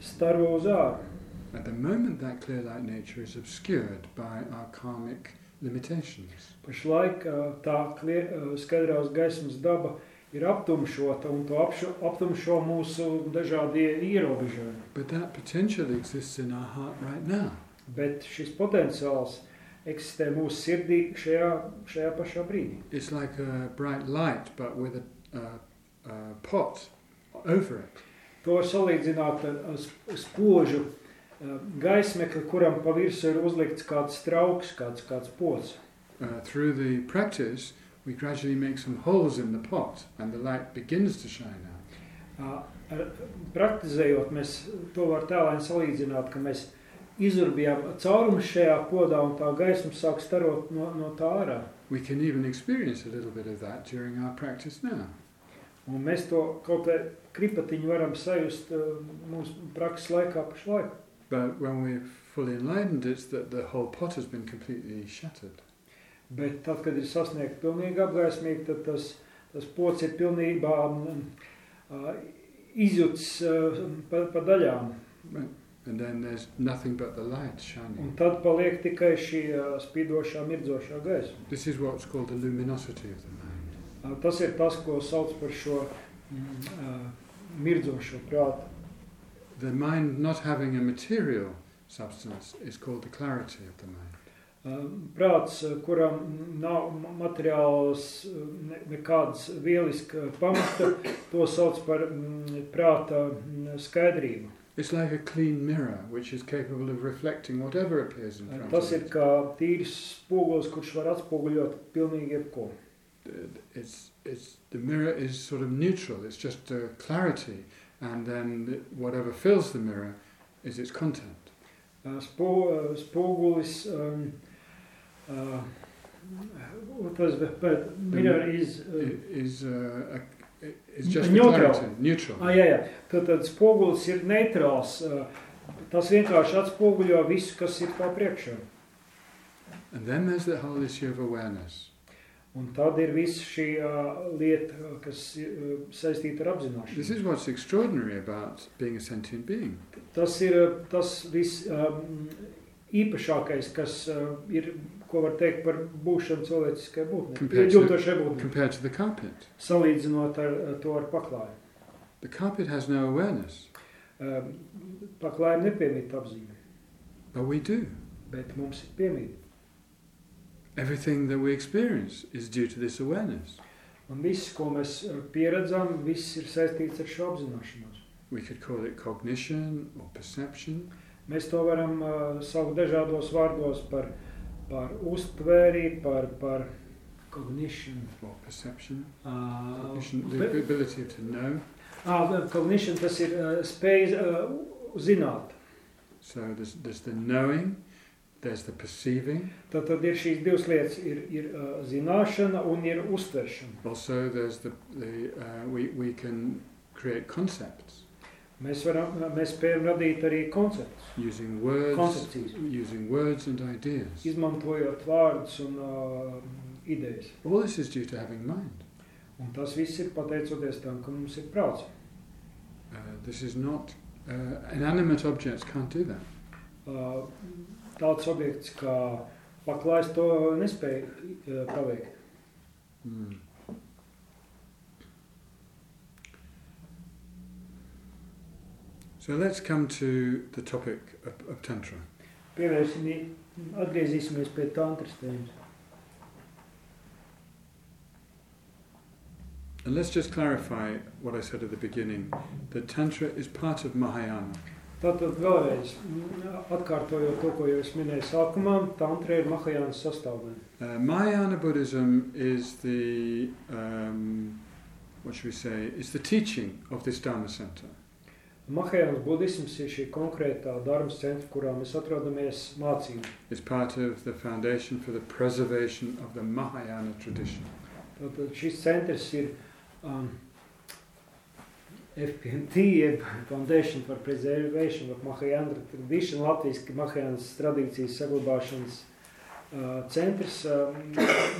staro uz ārā.
At the moment, that clear light nature is obscured by our karmic limitations.
Pašlaik eh, tā klie- eh, skaidrās gaismas daba ir aptumšota un to apšo, aptumšo mūsu dažādie ierobežojumi.
But that potential exists in our heart right now.
Bet šis potenciāls eksistē mūsu sirdī šajā, šajā pašā brīdī.
It's like a bright light, but with a, a, a pot over it.
To var salīdzināt ar ar sp- spožu eh, gaismekli, kuram pa virsmu ir uzlikts kāds trauks, kāds, kāds pots.
Uh, through the practice, we gradually make some holes in the pot, and the light begins to shine out.
Ā, ar- Praktizējot, mēs to var tēlēni salīdzināt, ka mēs izurbjām caurumus šajā podā un tā gaisma sāk starot no, no tā ārā.
We can even experience a little bit of that during our practice now.
Un mēs to kaut kā kripatiņu varam sajust eh, mūsu prakses laikā pašlaik.
But when we're fully enlightened, it's that the whole pot has been completely shattered.
Bet tad, kad ir sasniegta pilnīga apgaismība, tad tas, tas pots ir pilnībā mm, ā, izjuts ā, pa, pa daļām.
And then there's nothing but the light
Un
shining.
tad paliek tikai šī ā, spīdošā, mirdzošā gaisma.
This is what's called the luminosity of the mind.
Ā, Tas ir tas, ko sauc par šo mm, ā, mirdzošo prātu.
The mind not having a material substance is called the clarity of the mind.
Prāts, kuram nav ma- materiāls, nekādas vieliska pamata, to sauc par prāta skaidrību.
It's like a clean mirror which is capable of reflecting whatever appears in front
Tas
of
ir
it.
kā tīrs spogulis, kurš var atspoguļot pilnīgi jebko.
It's, it's, the mirror is sort of neutral, it's just a clarity, and then whatever fills the mirror is its content.
Ā, spogulis, um, uh, tas bet mirror is. Uh,
is uh, a, it's
N-
just
neutral.
the neutral.
ah, jā, jā. Tad, tad spogulis ir neitrāls. Uh, tas vienkārši atspoguļo visu, kas ir tā priekšā.
And then there's the whole issue of awareness.
Un tad ir visa šī uh, lieta, kas uh, saistīta ar
This
apzināšanu.
is what's extraordinary about being a sentient being.
Tas ir tas viss um, īpašākais, kas uh, ir, ko var teikt par būšanu cilvēciskai
to-
Jūtošai būtnei.
compared to the carpet.
Salīdzinot ar, to ar paklāju.
The carpet has no awareness,
Um, Paklājiem nepiemīt apziņa,
but we do.
bet mums ir piemīt.
Everything that we experience is due to this awareness.
Un viss, ko mēs uh, pieredzam, viss ir saistīts ar šo apzināšanos.
We could call it cognition or perception,
Mēs to varam uh, saukt dažādos vārdos par, par uztvēri, par, par cognition.
or perception,
Uh,
cognition the
be-
ability to know.
ah, cognition tas ir uh, spēja uh, zināt.
So there's, there's the knowing, there's the perceiving,
Tad, tad ir šīs divas lietas, ir, ir uh, zināšana un ir uztveršana.
also there's the, the uh, we, we can create concepts
Mēs, varam, mēs spējam radīt arī konceptus,
using words,
koncepcijas,
using words and ideas.
izmantojot vārdus un uh, idejas.
All this is due to having mind.
Un tas viss ir pateicoties tam, ka mums ir prāts.
Uh, this is not uh, inanimate objects can't do that.
Uh, tāds objekts kā paklājs to nespēja uh, paveikt.
Mm. So let's come to the topic of, of Tantra.
Pievērsim, atgriezīsimies pie tantras tēmas.
And let's just clarify what I said at the beginning that Tantra is part of Mahayana.
Tātad vēlreiz atkārtojot to, ko jau es minēju sākumā, tantra ir Mahajānas sastāvdaļa.
Uh, Mahayana Buddhism is the, um, what should we say, it's the teaching of this Dharma center.
Mahajānas budisms ir šī konkrētā darbas centra, kurā mēs atrodamies mācību.
It's part of the foundation for the preservation of the Mahayana tradition.
Tātad šis centrs ir um, Jeb Foundation for Preservation of Mahayana Tradition, Latvijas Mahajānas tradīcijas saglabāšanas uh, centrs. Uh,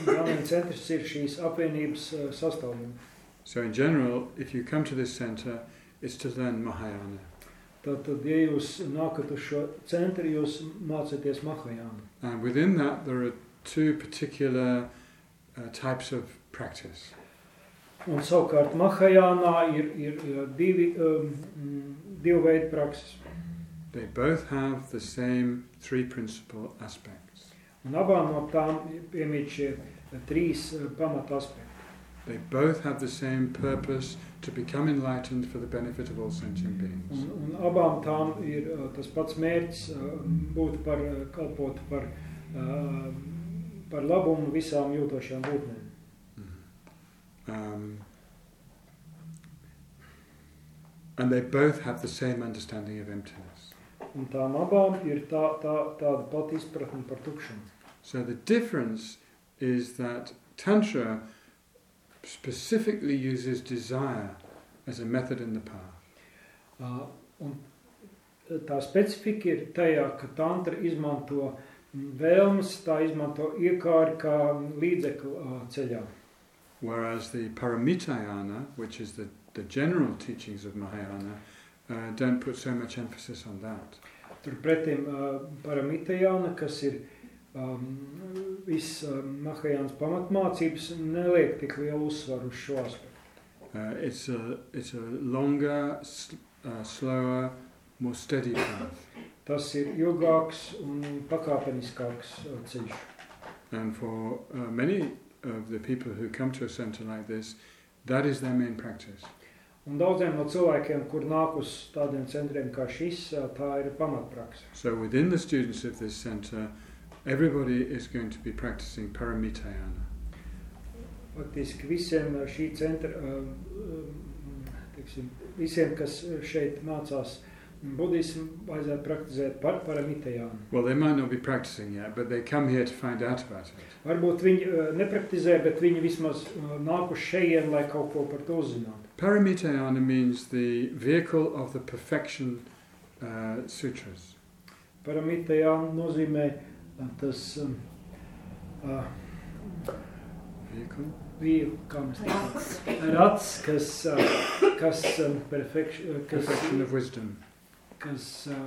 Galvenais centrs ir šīs apvienības uh, sastāvdaļa.
So, in general, if you come to this center, it's to learn Mahayana.
Tātad, ja jūs nākat uz šo centru, jūs mācāties Mahajānu.
And within that, there are two particular uh, types of practice.
Un savukārt Mahajānā ir, ir, ir divi, um, mm, divi veidi prakses.
They both have the same three principal aspects.
Un abām no tām piemīt šie trīs uh, pamata aspekti.
They both have the same purpose to become enlightened for the benefit of all sentient
Un,
beings.
un abām tām ir uh, tas pats mērķis uh, būt par, kalpot par, par labumu visām jūtošām būtnēm.
Um, and they both have the same understanding of emptiness.
Un tām abām ir tā, tā, tāda pati izpratne par tukšumu.
So the difference is that Tantra specifically uses desire as a method in the path.
Uh, un tā specifika ir tajā, ka tantra izmanto vēlmes, tā izmanto iekāri kā līdzekli uh, ceļā.
Whereas the Paramitayana, which is the, the general teachings of Mahayana, uh, don't put so much emphasis on that.
Turpretim uh, Paramitējāna, kas ir um, viss uh, Mahajānas pamatmācības, neliek tik lielu uzsvaru uz šo aspektu.
Uh, it's, a, it's a longer, s- uh, slower, more steady path.
Tas ir ilgāks un pakāpeniskāks uh, ceļš.
And for uh, many of the people who come to a center like this, that is their main practice.
Un daudziem no cilvēkiem, kur nāk uz tādiem centriem kā šis, uh, tā ir pamatpraksa.
So within the students of this center, everybody is going to be practicing Paramitayana.
Faktiski visiem uh, šī centra, uh, um, teiksim, visiem, kas uh, šeit mācās vajadzētu praktizēt par.
Well, they might not be practicing yet, but they come here to find out about it.
Varbūt viņi uh, nepraktizē, bet viņi vismaz uh, nāk uz šejien, lai kaut ko par to uzzinātu.
Paramitayana means the vehicle of the perfection uh, sutras.
Paramitējāna nozīmē uh, tas um, uh,
Vehicle?
bija, kā mēs teicām, rats, kas, uh, kas, um, perfekš, uh, kas,
Perfection of wisdom.
Kas uh,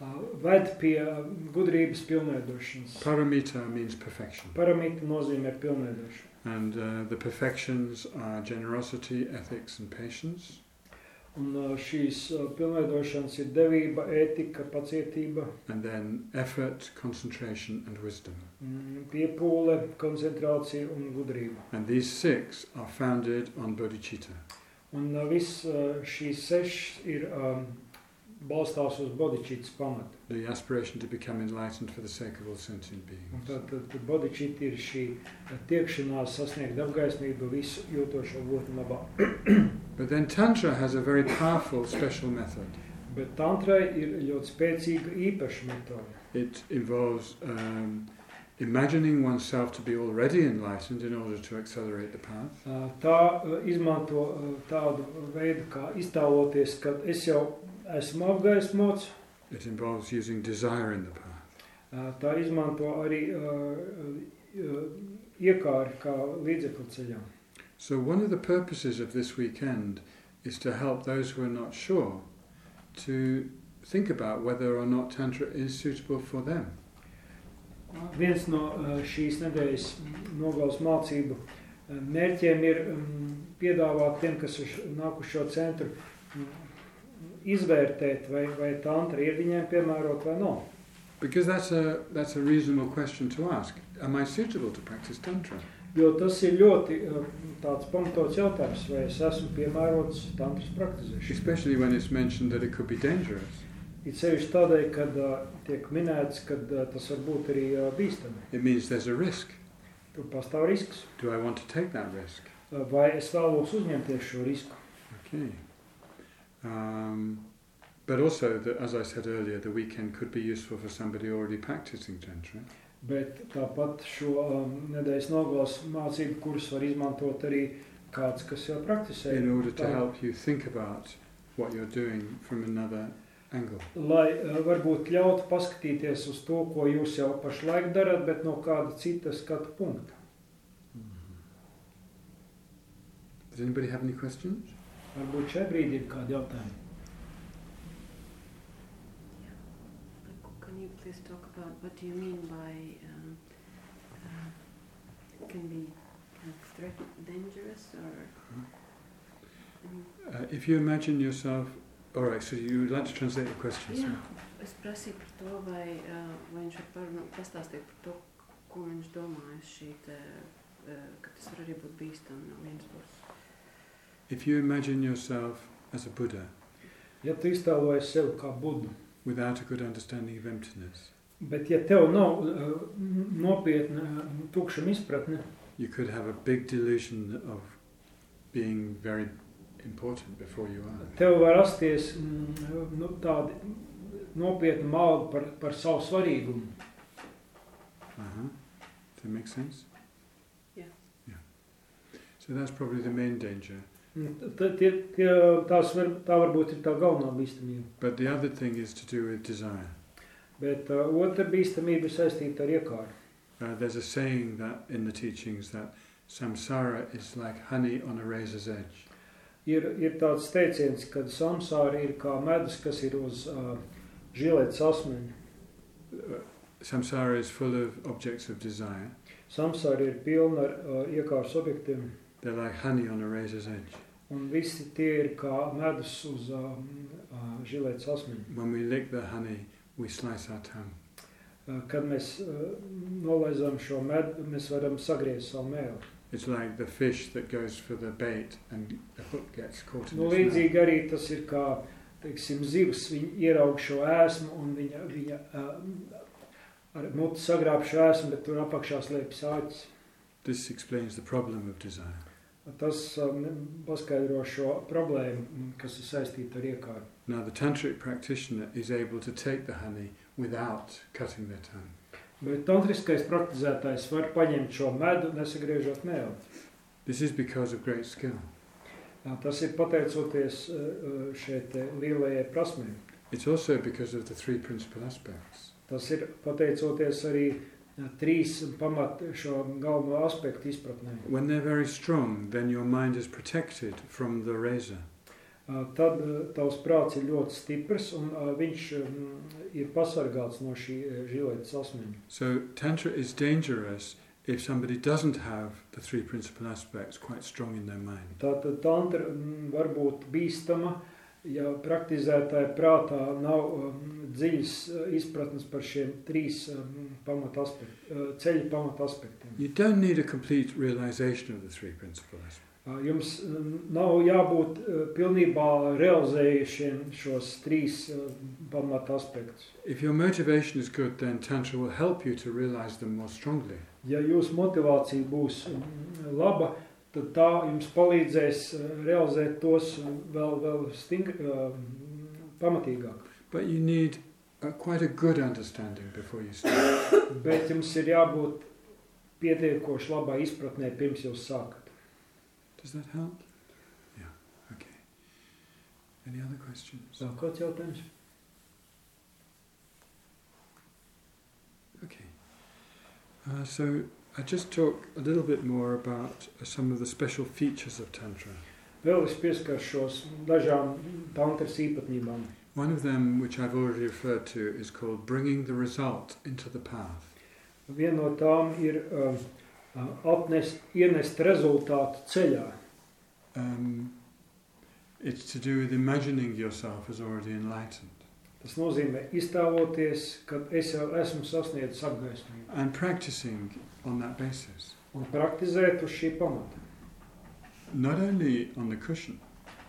uh, ved pie uh, gudrības pilnveidošanas.
Paramita means perfection.
Paramita nozīmē pilnveidošanu.
And uh, the perfections are generosity, ethics, and patience.
Un uh, šīs uh, pilnveidošanas ir devība, ētika, pacietība,
And then effort, concentration, and wisdom.
mm, piepūle, koncentrācija un gudrība.
And these six are founded on bodhicitta.
Un uh, viss uh, šīs sešas ir um, balstās uz bodičītas pamatu.
The aspiration to become enlightened for the sake of all sentient beings.
tad, tad, bodičīta ir šī tiekšanās sasniegt apgaismību visu jūtošo būtni labā.
But then Tantra has a very powerful special method.
Bet tantrai ir ļoti spēcīga īpaša metode.
It involves um, imagining oneself to be already enlightened in order to accelerate the path.
Uh, Tā uh, izmanto uh, tādu veidu, kā iztēloties, ka es jau esmu apgaismots.
It involves using desire in the path.
Tā izmanto arī iekāri kā līdzekli ceļā.
So, one of the purposes of this weekend is to help those who are not sure to think about whether or not Tantra is suitable for them.
Viens no šīs nedēļas nogales mācību mērķiem ir piedāvāt tiem, kas ir nāk uz šo centru, izvērtēt, vai, vai tantra ir viņiem piemērot vai nav.
Because that's a, that's a reasonable question to ask. Am I suitable to practice Tantra?
Jo tas ir ļoti uh, tāds pamatots jautājums, vai es esmu piemērots tantras praktizēšanai.
Especially when it's mentioned that it could be dangerous.
It sevišķi tādēļ, kad uh, tiek minēts, ka uh, tas var būt arī uh, bīstami.
It means there's a risk.
Tur pastāv risks.
Do I want to take that risk?
Uh, vai es vēlos uzņemties šo risku?
Okay. Um, but also, the, as I said earlier, the weekend could be useful for somebody already practicing Tantra.
Bet tāpat šo um, nedēļas nogalas mācību kursu var izmantot arī kāds, kas jau praktizē.
in order to help you think about what you're doing from another angle.
Lai uh, varbūt ļautu paskatīties uz to, ko jūs jau pašlaik darat, bet no kāda cita skatu punkta.
Does anybody have any questions?
Varbūt šai brīdī ir kādi jautājumi.
Can you please talk about what do you mean by um, uh, it can be kind of threat dangerous or mean,
Uh, if you imagine yourself, all right. So you would like to translate the question.
Jā,
sorry.
es prasīju par to, vai, uh, vai viņš var parunāt, pastāstīt par to, ko viņš domājas šī te, uh, ka tas var arī būt bīstami no vienas puses.
If you imagine yourself as a Buddha
Ja tu iztēlojies sevi kā budu,
without a good understanding of emptiness,
bet ja tev nav uh, nopietna uh, tukšuma izpratne,
you could have a big delusion of being very important before you are.
tev var rasties mm, nu, tāda nopietna malda par, par savu svarīgumu.
Uh-huh. Does that make sense?
Yeah.
Yeah. So that's probably the main danger.
T- tie, tās var, tā varbūt ir tā galvenā bīstamība.
But the other thing is to do with desire.
Bet uh, otra bīstamība ir saistīta ar iekāru.
Uh, there's a saying that in the teachings that samsara is like honey on a razor's edge.
Ir, ir tāds teiciens, ka samsāra ir kā medus, kas ir uz uh, žilētas asmeņa.
Uh, samsara is full of objects of desire.
Samsāra ir pilna ar uh, iekāras objektiem,
They're like honey on a razor's edge.
un visi tie ir kā medus uz uh, uh, žilētas asmeņa.
When we lick the honey, we slice our tongue.
Uh, kad mēs uh, nolaizām šo medu, mēs varam sagriezt savu mēlu.
It's like the fish that goes for the bait and the hook gets caught in
Nu,
its mouth.
līdzīgi arī tas ir kā teiksim, zivs. Viņa ieraug šo ēsmu un viņa, viņa uh, ar muti sagrāb šo ēsmu, bet tur apakšā slēpjas āķis.
This explains the problem of desire.
Tas um, paskaidro šo problēmu, mm, kas ir saistīta ar iekāru.
Now, the tantric practitioner is able to take the honey without cutting their tongue.
Bet tantriskais praktizētājs var paņemt šo medu, nesagriežot mēlu.
This is because of great skill.
Jā, Tas ir pateicoties uh, uh, šeit lielajai prasmei.
It's also because of the three principal aspects.
Tas ir pateicoties arī uh, trīs pamat šo galveno aspektu izpratnē.
When they're very strong, then your mind is protected from the razor.
Uh, Tad uh, tavs prāts ir ļoti stiprs un uh, viņš um, ir pasargāts no šī uh, žilētas asmeņa.
So, Tantra is dangerous if somebody doesn't have the three principal aspects quite strong in their mind.
Tātad tantra mm, var būt bīstama, ja praktizētāja prātā nav um, dziļas uh, izpratnes par šiem trīs um, pamataspekt, uh, ceļa pamataspektiem.
You don't need a complete realization of the three principal aspects.
Uh, Jums um, nav jābūt uh, pilnībā realizējušiem šos trīs uh, pamataspektus.
If your motivation is good, then Tantra will help you to realize them more strongly.
Ja jūsu motivācija būs um, laba, tad tā jums palīdzēs uh, realizēt tos uh, vēl, vēl stingri, um, pamatīgāk.
But you need a, quite a good understanding before you start.
Bet jums ir jābūt pietiekoši labai izpratnē, pirms jūs sākat.
Does that help? Yeah. Okay. Any other questions?
Vēl kāds jautājums?
Okay. Uh, so I just talk a little bit more about some of the special features of Tantra.
Vēl es pieskaršos dažām tantras īpatnībām.
One of them, which I've already referred to, is called bringing the result into the path.
Viena no tām ir uh, atnest, ienest rezultātu ceļā.
Um, it's to do with imagining yourself as already enlightened
Tas nozīmē iztēloties, ka es jau esmu sasniedzis apgaismību
and practicing on that basis.
un praktizēt uz šī pamata.
Not only on the cushion,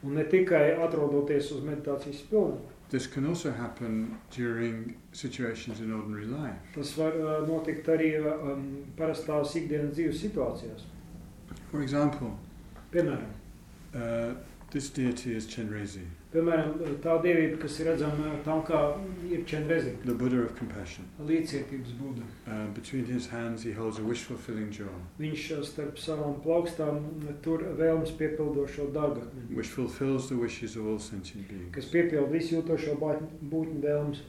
Un ne tikai atrodoties uz meditācijas pilnību.
this can also happen during situations in ordinary life.
Tas var uh, notikt arī um, parastās ikdienas dzīves situācijās.
For example,
Piemēram,
uh, This deity is Chenrezi,
Piemēram, tā dievība, kas ir redzama tam, kā ir Čendrezi,
the Buddha of compassion.
līdzietības būda.
Uh, between his hands, he holds a wish fulfilling jewel,
Viņš uh, starp savām plaukstām tur vēlmes piepildošo dārgakmeni,
which fulfills the wishes of all sentient
kas
beings.
piepilda visu jūtošo būtņu vēlmes.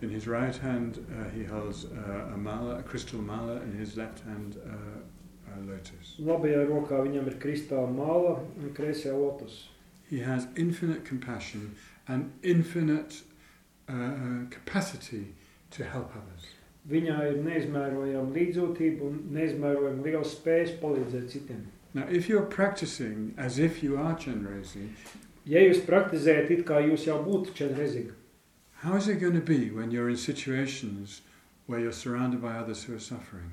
In his right hand, uh, he holds uh, a mala, a crystal mala, in his left hand, uh, a lotus.
Labajā rokā viņam ir kristāla māla un kreisajā lotus.
He has infinite compassion and infinite uh, capacity to help others.
Viņā ir neizmērojama līdzjūtība un neizmērojama liels spējas palīdzēt citiem.
Now, if you're practicing as if you are Chenrezi,
Ja jūs praktizējat it kā jūs jau būtu četreizīgi,
how is it going to be when you're in situations where you're surrounded by others who are suffering?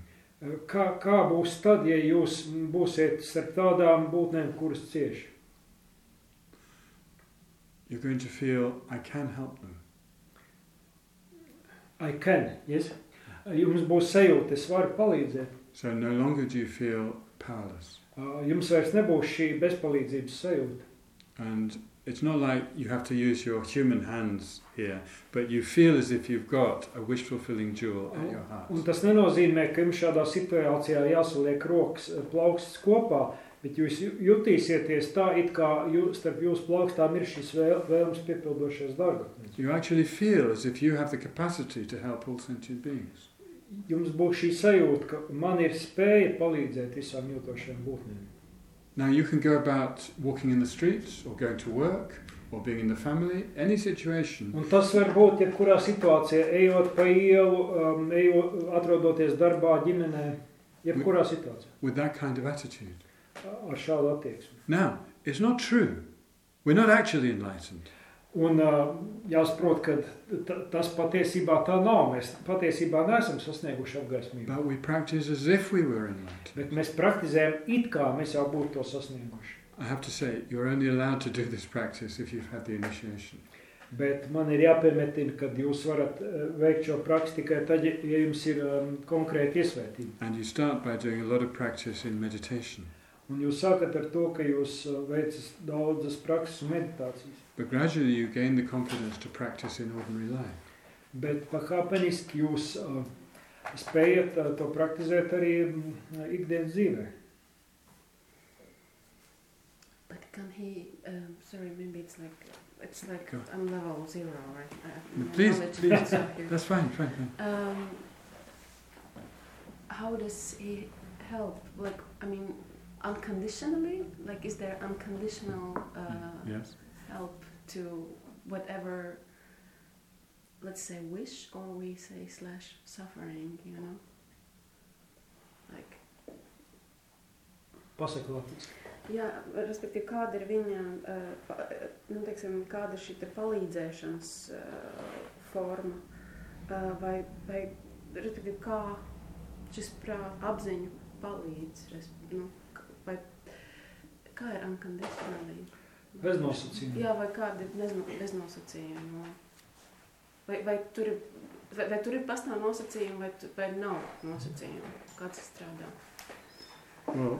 kā, kā būs tad, ja jūs būsiet starp tādām būtnēm, kuras cieši?
You're going to feel, I can help them.
I can, yes? Uh, jums būs sajūta, es varu palīdzēt.
So no longer do you feel powerless.
Uh, jums vairs nebūs šī bezpalīdzības sajūta.
And it's not like you have to use your human hands here, but you feel as if you've got a wish fulfilling jewel at your heart.
Un tas nenozīmē, ka jums šādā situācijā jāsaliek rokas plaukstas kopā, bet jūs ju- jutīsieties tā, it kā jūs, starp jūsu plaukstām ir šis vēl, vēlms piepildošais dārgakmenis.
You actually feel as if you have the capacity to help all sentient beings.
Jums būs šī sajūta, ka man ir spēja palīdzēt visām jūtošajām būtnēm.
Now you can go about walking in the streets or going to work or being in the family, any situation,
Un tas var būt jebkurā situācijā, ejot pa ielu, um, ejot, atrodoties darbā, ģimenē, jebkurā situācijā
with that kind of attitude.
Attieksmi.
Now, it's not true. We're not actually enlightened.
Un uh, jāsaprot, ka tas patiesībā tā nav. Mēs patiesībā neesam sasnieguši apgaismību.
But we practice as if we were enlightened.
Bet mēs praktizējam it kā mēs jau būtu to sasnieguši.
I have to say, you're only allowed to do this practice if you've had the initiation.
Bet man ir jāpiemetina, ka jūs varat uh, veikt šo praksi tikai tad, ja jums ir um, konkrēti iesvētība.
And you start by doing a lot of practice in meditation.
Un jūs sākat ar to, ka jūs uh, veicat daudzas prakses un meditācijas.
But gradually you gain the confidence to practice in ordinary life.
Bet pakāpeniski jūs uh, spējat uh, to praktizēt arī mm, ikdienas dzīvē.
But can he? Um, sorry, maybe it's like it's like
Go.
I'm level zero, right? I have
No,
no
please, please.
of myself here.
That's fine, fine, fine.
Um, how does he help? Like, I mean, unconditionally? Like, is there unconditional uh,
Yes.
help to whatever, let's say, wish, or we say slash suffering? You know, like.
Pasaka Latvijas.
Jā, respektīvi, kāda ir viņa, uh, pa- nu, teiksim, kāda ir šī te palīdzēšanas uh, forma, uh, vai, vai, respektīvi, kā šis prāt apziņu palīdz, res- nu, k- vai kā ir unconditionally?
Bez nosacījuma.
Jā, vai kādi ir bezno, beznosacījumi? Vai, vai, tur ir, vai, vai tur ir pastāv nosacījumi, vai, tu- vai nav nosacījumi? Kā tas strādā?
Well,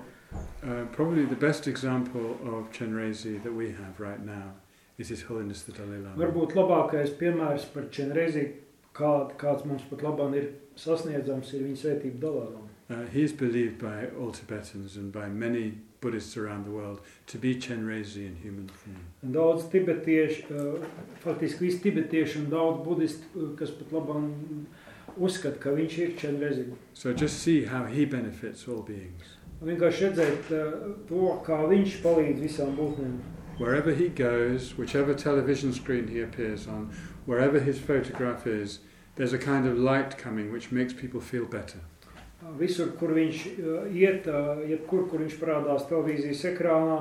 uh, probably the best example of Chenrezi that we have right now is His Holiness the Dalai Lama.
Varbūt labākais piemērs par Čenreizi, kā, kāds mums pat labāk ir sasniedzams, ir viņa svētība dalām.
Uh, he is believed by all Tibetans and by many Buddhists around the world to be Chenrezi in human form.
Daudz tibetiešu, uh, faktiski visi tibetieši un daudz budisti, uh, kas pat labāk uzskata, ka viņš ir Čenreizi.
So just see how he benefits all beings.
Vienkārši redzēt uh, to, kā viņš palīdz visām būtnēm.
Wherever he goes, whichever television screen he appears on, wherever his photograph is, there's a kind of light coming which makes people feel better.
Visur, kur viņš uh, iet, uh, jebkur, kur viņš parādās televīzijas ekrānā,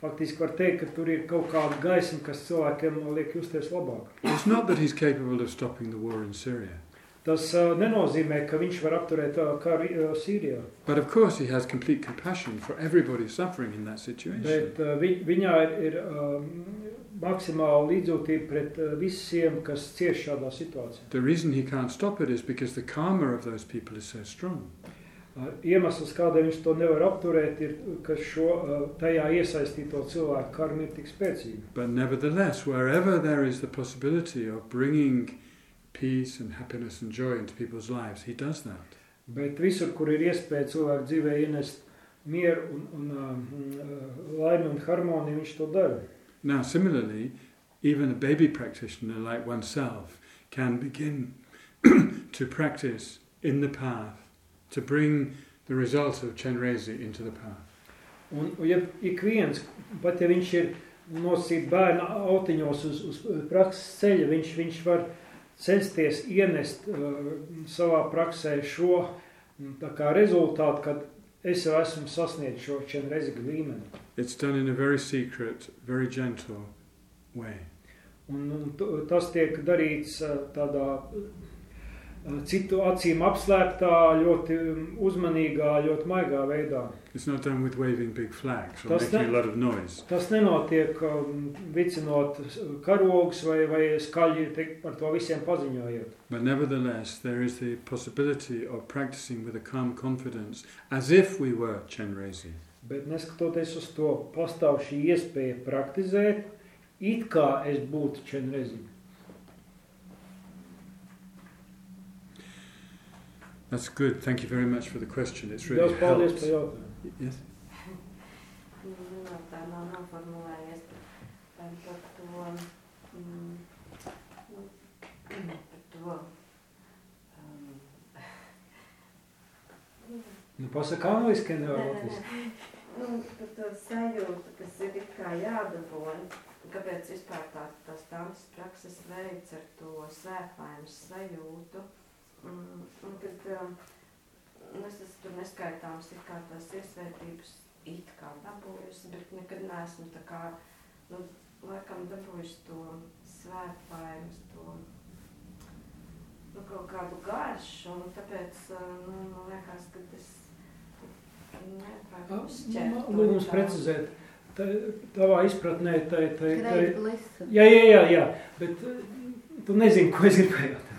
faktiski var teikt, ka tur ir kaut kāda gaisma, kas cilvēkiem liek justies labāk.
It's not that he's capable of stopping the war in Syria,
Tas uh, nenozīmē, ka viņš var apturēt uh, karu uh, Sīrijā,
but of course he has complete compassion for everybody suffering in that situation.
bet uh, vi, viņā ir, ir um, maksimāla līdzjūtība pret uh, visiem, kas cieš šādā situācijā.
The reason he can't stop it is because the karma of those people is so strong.
Uh, Iemesls, kādēļ viņš to nevar apturēt, ir, ka šo uh, tajā iesaistīto cilvēku karma ir tik spēcīga.
But nevertheless, wherever there is the possibility of bringing peace and happiness and joy into people's lives, he does that.
Bet visur, kur ir iespēja cilvēku dzīvē ienest mieru un, un um, uh, laimi un harmoniju, viņš to dara.
Now, similarly, even a baby practitioner like oneself can begin to practice in the path to bring the result of Chenrezi into the path.
Un, ja ik viens, pat ja viņš ir nosīt bērna autiņos uz, uz prakses ceļa, viņš, viņš var censties ienest uh, savā praksē šo mm, tā kā rezultātu, kad es jau esmu sasniedz šo čenreziga līmeni.
It's done in a very secret, very gentle way.
Un, un tas tiek darīts uh, tādā citu acīm apslēptā, ļoti um, uzmanīgā, ļoti maigā veidā.
It's not done with waving big flags or
Does
making
that-
a lot of noise.
Tas nenotiek um, vicinot karogus vai, vai skaļi te- par to visiem paziņojot.
But nevertheless, there is the possibility of practicing with a calm confidence as if we were Chenrezi.
Bet neskatoties uz to, pastāv šī iespēja praktizēt, it kā es būtu čenrezi.
That's good. Thank you very much for the question. It's really
Daudz paldies
helped.
par jautājumu.
Yes.
Nu, tā nav noformulējies par par to, mm, nu, par to, um,
Nu, pasaka angliski, ja nevar
Nē, nē,
latviski.
nē. Nu, par to sajūtu, kas ir it kā jādabūna, kāpēc vispār tā, tās tāmas prakses veids ar to svētlaimes sajūtu. Mm, Un kad um, nu, es esmu tur neskaitāms it kā tās iesvētības it kā dabūjusi, bet nekad neesmu tā kā, nu, laikam dabūjusi to svētlaimes, to, nu, kaut kādu garšu, un tāpēc, uh, nu, man liekas, ka tas
Lūdzu,
tā.
precizēt. Tā, tavā izpratnē, tā,
bliss.
jā, jā, jā, jā, bet uh, tu nezini, ko es gribēju.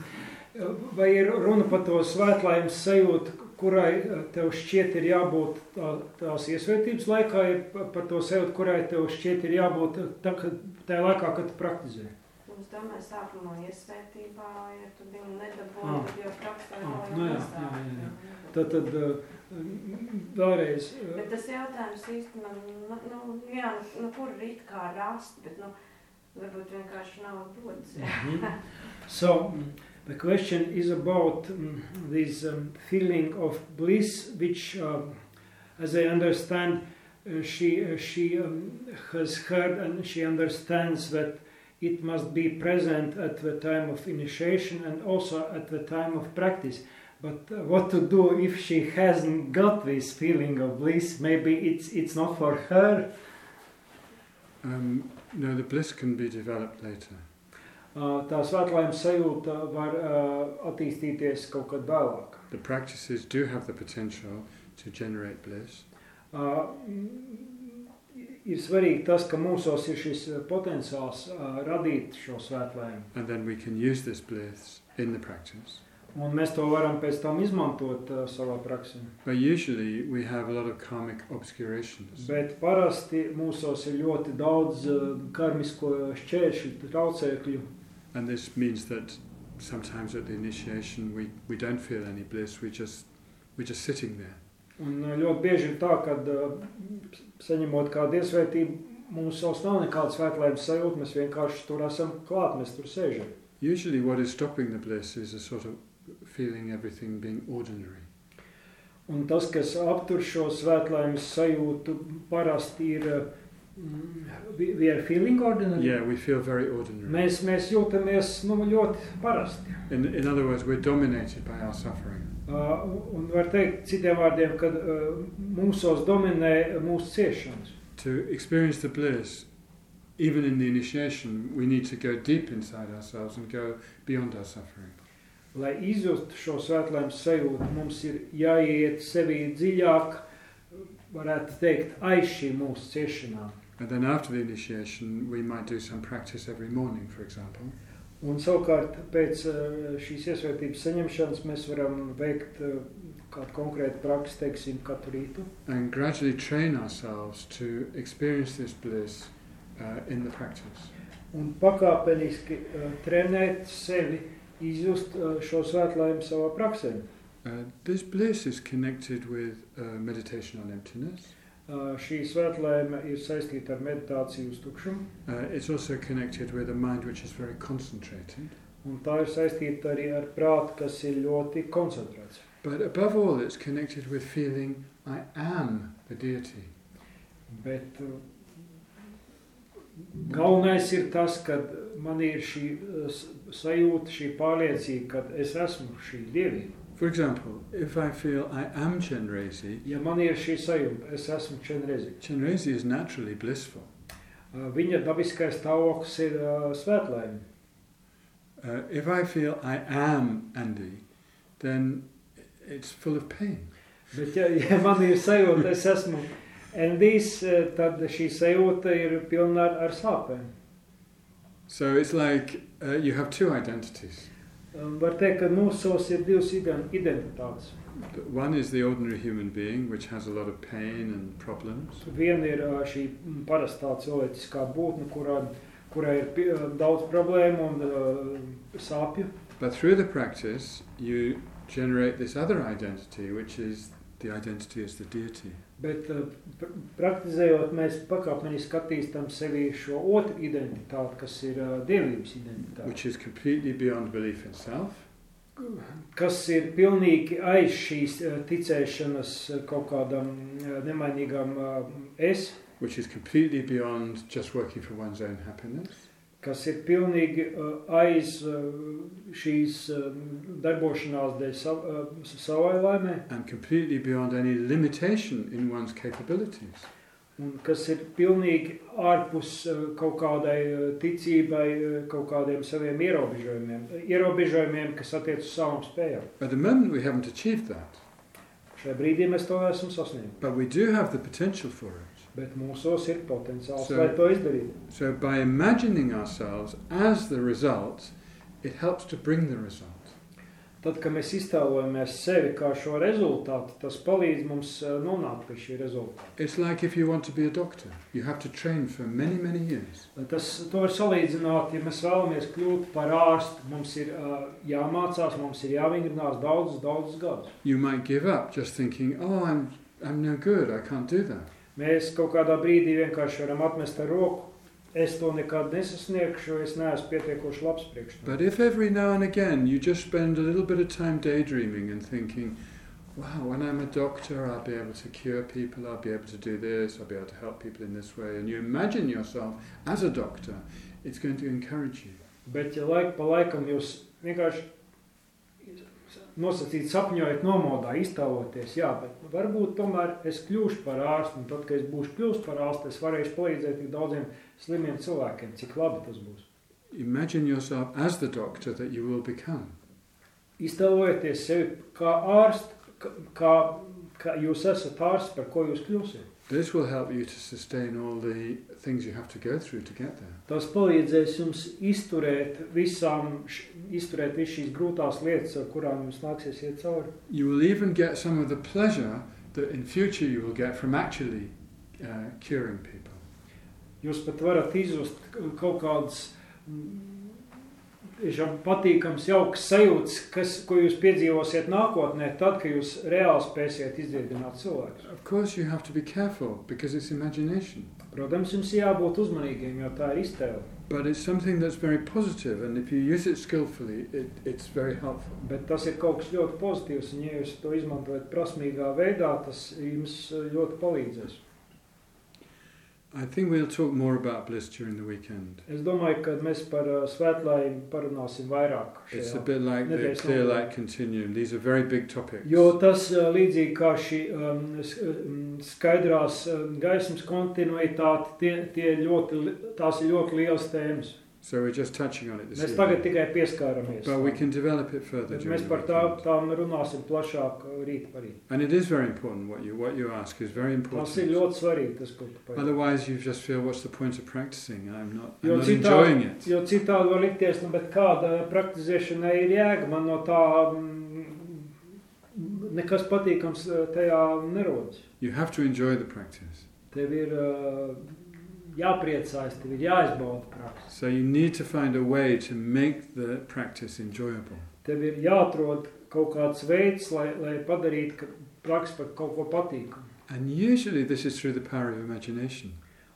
Vai ir runa par to svētlaimes sajūtu, kurai uh, tev šķiet ir jābūt tā, tās iesvētības laikā, ir pa- par to sajūtu, kurai tev šķiet ir jābūt tā, kad, tajā laikā, kad tu praktizē?
Es domāju, sākumā iesvētībā, ja tu viņu nedabūji,
Ah.
tad jau praksē
Ah,
vēl
nu jā, jā, jā, jā. Tad, tad uh, vēlreiz.
Bet tas jautājums īsti man, nu, jā, nu, kur ir it kā rast, bet, nu, varbūt vienkārši nav dots.
Mhm. So mm, the question is about mm, this um, feeling of bliss, which, um, as I understand, uh, she uh, she um, has heard and she understands that it must be present at the time of initiation and also at the time of practice. But uh, what to do if she hasn't got this feeling of bliss? Maybe it's it's not for her.
Um, no, the bliss can be developed later.
Uh, tā svētlaimes sajūta var uh, attīstīties kaut kad vēlāk.
The practices do have the potential to generate bliss,
Uh, ir svarīgi tas, ka mūsos ir šis uh, potenciāls uh, radīt šo svētlaimu.
and then we can use this bliss in the practice.
Un mēs to varam pēc tam izmantot uh, savā praksē.
But usually we have a lot of karmic obscurations.
Bet parasti mūsos ir ļoti daudz uh, karmisko šķēršļu, traucēkļu.
And this means that sometimes at the initiation we, we don't feel any bliss, we just, we're just sitting there.
Un uh, ļoti bieži ir tā, ka uh, saņemot kādu iesvētību, mums savs nav nekāds svētlaimes sajūta, mēs vienkārši tur esam klāt, mēs tur sēžam.
Usually what is stopping the bliss is a sort of feeling everything being ordinary.
Un tas, kas aptur šo svētlaimes sajūtu, parasti ir mm, we we are feeling ordinary.
Yeah, we feel very ordinary.
Mēs, mēs jūtamies nu, ļoti parasti.
In, in other words, we're dominated by our suffering.
Uh, un var teikt citiem vārdiem, ka uh, mūsos dominē mūsu ciešanas.
To experience the bliss, even in the initiation, we need to go deep inside ourselves and go beyond our suffering.
Lai izjustu šo svētlaimes sajūtu, mums ir jāiet sevī dziļāk, varētu teikt, aiz šīm mūsu ciešanām.
And then after the initiation, we might do some practice every morning, for example.
Un savukārt pēc uh, šīs iesvētības saņemšanas mēs varam veikt uh, kādu konkrētu praksi, teiksim, katru rītu.
and gradually train ourselves to experience this bliss uh, in the practice.
Un pakāpeniski uh, trenēt sevi, izjust uh, šo svētlaimu savā praksē.
Uh, this bliss is connected with uh, meditation on emptiness.
Uh, šī svētlaime ir saistīta ar meditāciju uz tukšumu,
Uh, it's also connected with a mind which is very concentrated.
un tā ir saistīta arī ar prātu, kas ir ļoti koncentrēts.
But above all, it's connected with feeling I am the deity.
Bet uh, galvenais ir tas, ka man ir šī uh, s- sajūta, šī pārliecība, ka es esmu šī dievība.
For example, if I feel I am Chenrezi,
Ja man ir šī sajūta, es esmu.
Chenrezi is naturally blissful.
Uh, Viņa dabiskais stāvoklis ir uh.
Uh, if I feel I am Andy, then it's full of pain.
Bet, ja, ja man ir sajūta, es esmu uh, tad šī sajūta ir pilna ar, ar sāpēm.
So it's like uh, you have two identities.
Um, Var teikt, ka ir divas iden- identitātes.
One is the ordinary human being, which has a lot of pain and problems.
Viena ir uh, šī parastā cilvēciskā būtne, kurā, kurai ir uh, daudz problēmu un uh, sāpju.
But through the practice, you generate this other identity, which is the identity as the deity.
Bet pr praktizējot, mēs pakāpeniski attīstām sevi šo otru identitāti, kas ir uh, dievības identitāte.
which is completely beyond belief in self,
kas ir pilnīgi aiz šīs eh, ticēšanas eh, kaut kādam eh, nemainīgam eh, es,
which is completely beyond just working for one's own happiness,
kas ir pilnīgi eh, aiz eh, šīs eh, darbošanās dēļ sav, eh, savai laimē,
and completely beyond any limitation in one's capabilities.
un kas ir pilnīgi ārpus eh, kaut kādai eh, ticībai, eh, kaut kādiem saviem ierobežojumiem, ierobežojumiem, kas attiec uz savām spējām.
At the moment, we haven't achieved that,
Šajā brīdī mēs to esam sasnieguši,
but we do have the potential for it.
Bet mūsos ir potenciāls,
So-
lai to izdarītu.
So, by imagining ourselves as the result, it helps to bring the result.
Tad, kad mēs iztēlojamies sevi kā šo rezultātu, tas palīdz mums eh, nonākt pie šī rezultāta.
It's like if you want to be a doctor, you have to train for many, many years.
Tas to var salīdzināt, ja mēs vēlamies kļūt par ārstu. Mums ir uh, jāmācās, mums ir jāvingrinās daudzus, daudzus gadus.
You might give up just thinking, oh, I'm, I'm no good, I can't do that.
Mēs kaut kādā brīdī vienkārši varam atmest ar roku. Es to nekad nesasniegšu, es neesmu pietiekoši labs priekš tam.
But if every now and again you just spend a little bit of time daydreaming and thinking, wow, when I'm a doctor, I'll be able to cure people, I'll be able to do this, I'll be able to help people in this way, and you imagine yourself as a doctor, it's going to encourage you.
Bet, ja laika pa laikam jūs vienkārši nosacīt sapņojat nomodā, iztēloties, jā, bet varbūt tomēr es kļūšu par ārstu, un tad, kad es būšu kļūst par ārstu, es varēšu palīdzēt tik daudziem slimiem cilvēkiem, cik labi tas būs.
Imagine yourself as the doctor that you will become.
Iztēlojieties sevi kā ārstu, kā, kā jūs esat ārsts, par ko jūs kļūsiet.
This will help you to sustain all the things you have to go through to get there.
Tas palīdzēs jums izturēt visām, š- izturēt visu šīs grūtās lietas, ar kurām jums nāksies iet cauri.
You will even get some of the pleasure that in future you will get from actually uh, curing people.
Jūs pat varat izjust kaut kādas tiešām patīkams, jauks sajūtas, kas, ko jūs piedzīvosiet nākotnē, tad, kad jūs reāli spēsiet izdziedināt cilvēkus.
Of course, you have to be careful because it's imagination.
Protams, jums jābūt uzmanīgiem, jo tā ir iztēle.
But it's something that's very positive, and if you use it skillfully, it, it's very helpful.
Bet tas ir kaut kas ļoti pozitīvs, un ja jūs to izmantojat prasmīgā veidā, tas jums eh, ļoti palīdzēs.
I think we'll talk more about bliss during the weekend.
Es domāju, ka mēs par uh, svētlaimi parunāsim vairāk.
It's a
Šajā.
bit like the
Nedēļas
clear
nogalē.
light continuum. These are very big topics.
Jo tas uh, līdzīgi kā šī um, s- um, skaidrās um, gaismas kontinuitāte, tie, tie ļoti, li- tās ir ļoti liels tēmas.
So we're just touching on it this
Mēs tagad tikai pieskāramies.
But we can develop it further
Bet mēs par tā, tām runāsim plašāk uh, rīt parīt.
And it is very important what you what you ask is very
Tas ir
important.
ļoti svarīgi, tas, ko tu pajautā.
Otherwise, you just feel, what's the point of practicing? I'm not, I'm
Jo
not
citādi,
enjoying it.
jo citādi var likties, nu, bet kāda praktizēšanai ir jēga? Man no tā mm, nekas patīkams uh, tajā nerodas.
You have to enjoy the practice.
Tev ir uh, jāpriecājas, tev ir jāizbauda praksa.
So you need to find a way to make the practice enjoyable.
Tev ir jāatrod kaut kāds veids, lai, lai padarītu ka praksa par kaut ko patīkamu.
And usually this is through the power of imagination.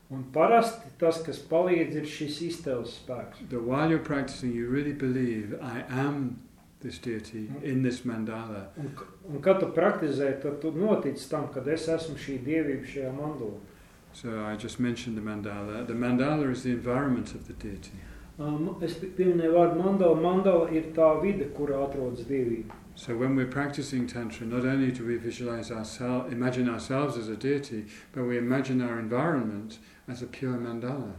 Un parasti tas, kas palīdz, ir šis iztēles spēks.
That while you're practicing, you really believe, I am this deity in this mandala.
Un, un kad tu praktizē, tad tu notic tam, ka es esmu šī dievība šajā mandulā.
So I just mentioned the mandala. The mandala is the environment of the deity.
Um, es pi- pieminēju vārdu mandala. Mandala ir tā vide, kurā atrodas dievība.
So when we're practicing Tantra, not only do we visualize ourselves, imagine ourselves as a deity, but we imagine our environment as a pure mandala.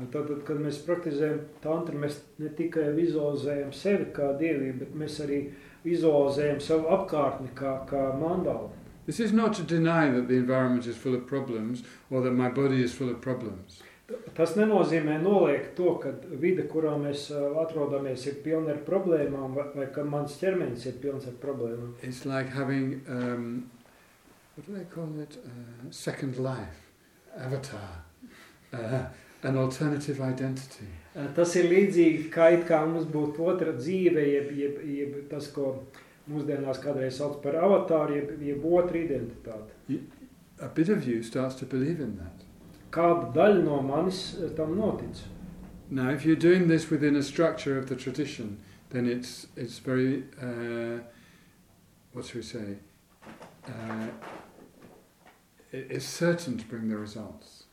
Tātad, kad mēs praktizējam tantru, mēs ne tikai vizualizējam sevi kā dievību, bet mēs arī vizualizējam savu apkārtni kā, kā mandālu.
This is not to deny that the environment is full of problems or that my body is full of problems.
Tas nenozīmē noliegt to, ka vide, kurā mēs ā, atrodamies, ir pilna ar problēmām, vai, vai ka mans ķermenis ir pilns ar problēmām.
It's like having, um, what do they call it? Uh, second life, avatar, uh, an alternative identity.
Ā, Tas ir līdzīgi, kā it kā mums būtu otra dzīve, jeb, jeb, jeb tas, ko mūsdienās kādreiz sauc par avatāru, jeb, jeb otra identitāte.
A bit of you starts to believe in that.
Kāda daļa no manis tam notic?
Now, if you're doing this within a structure of the tradition, then it's it's very uh, what should we say? Uh, it's certain to bring the results.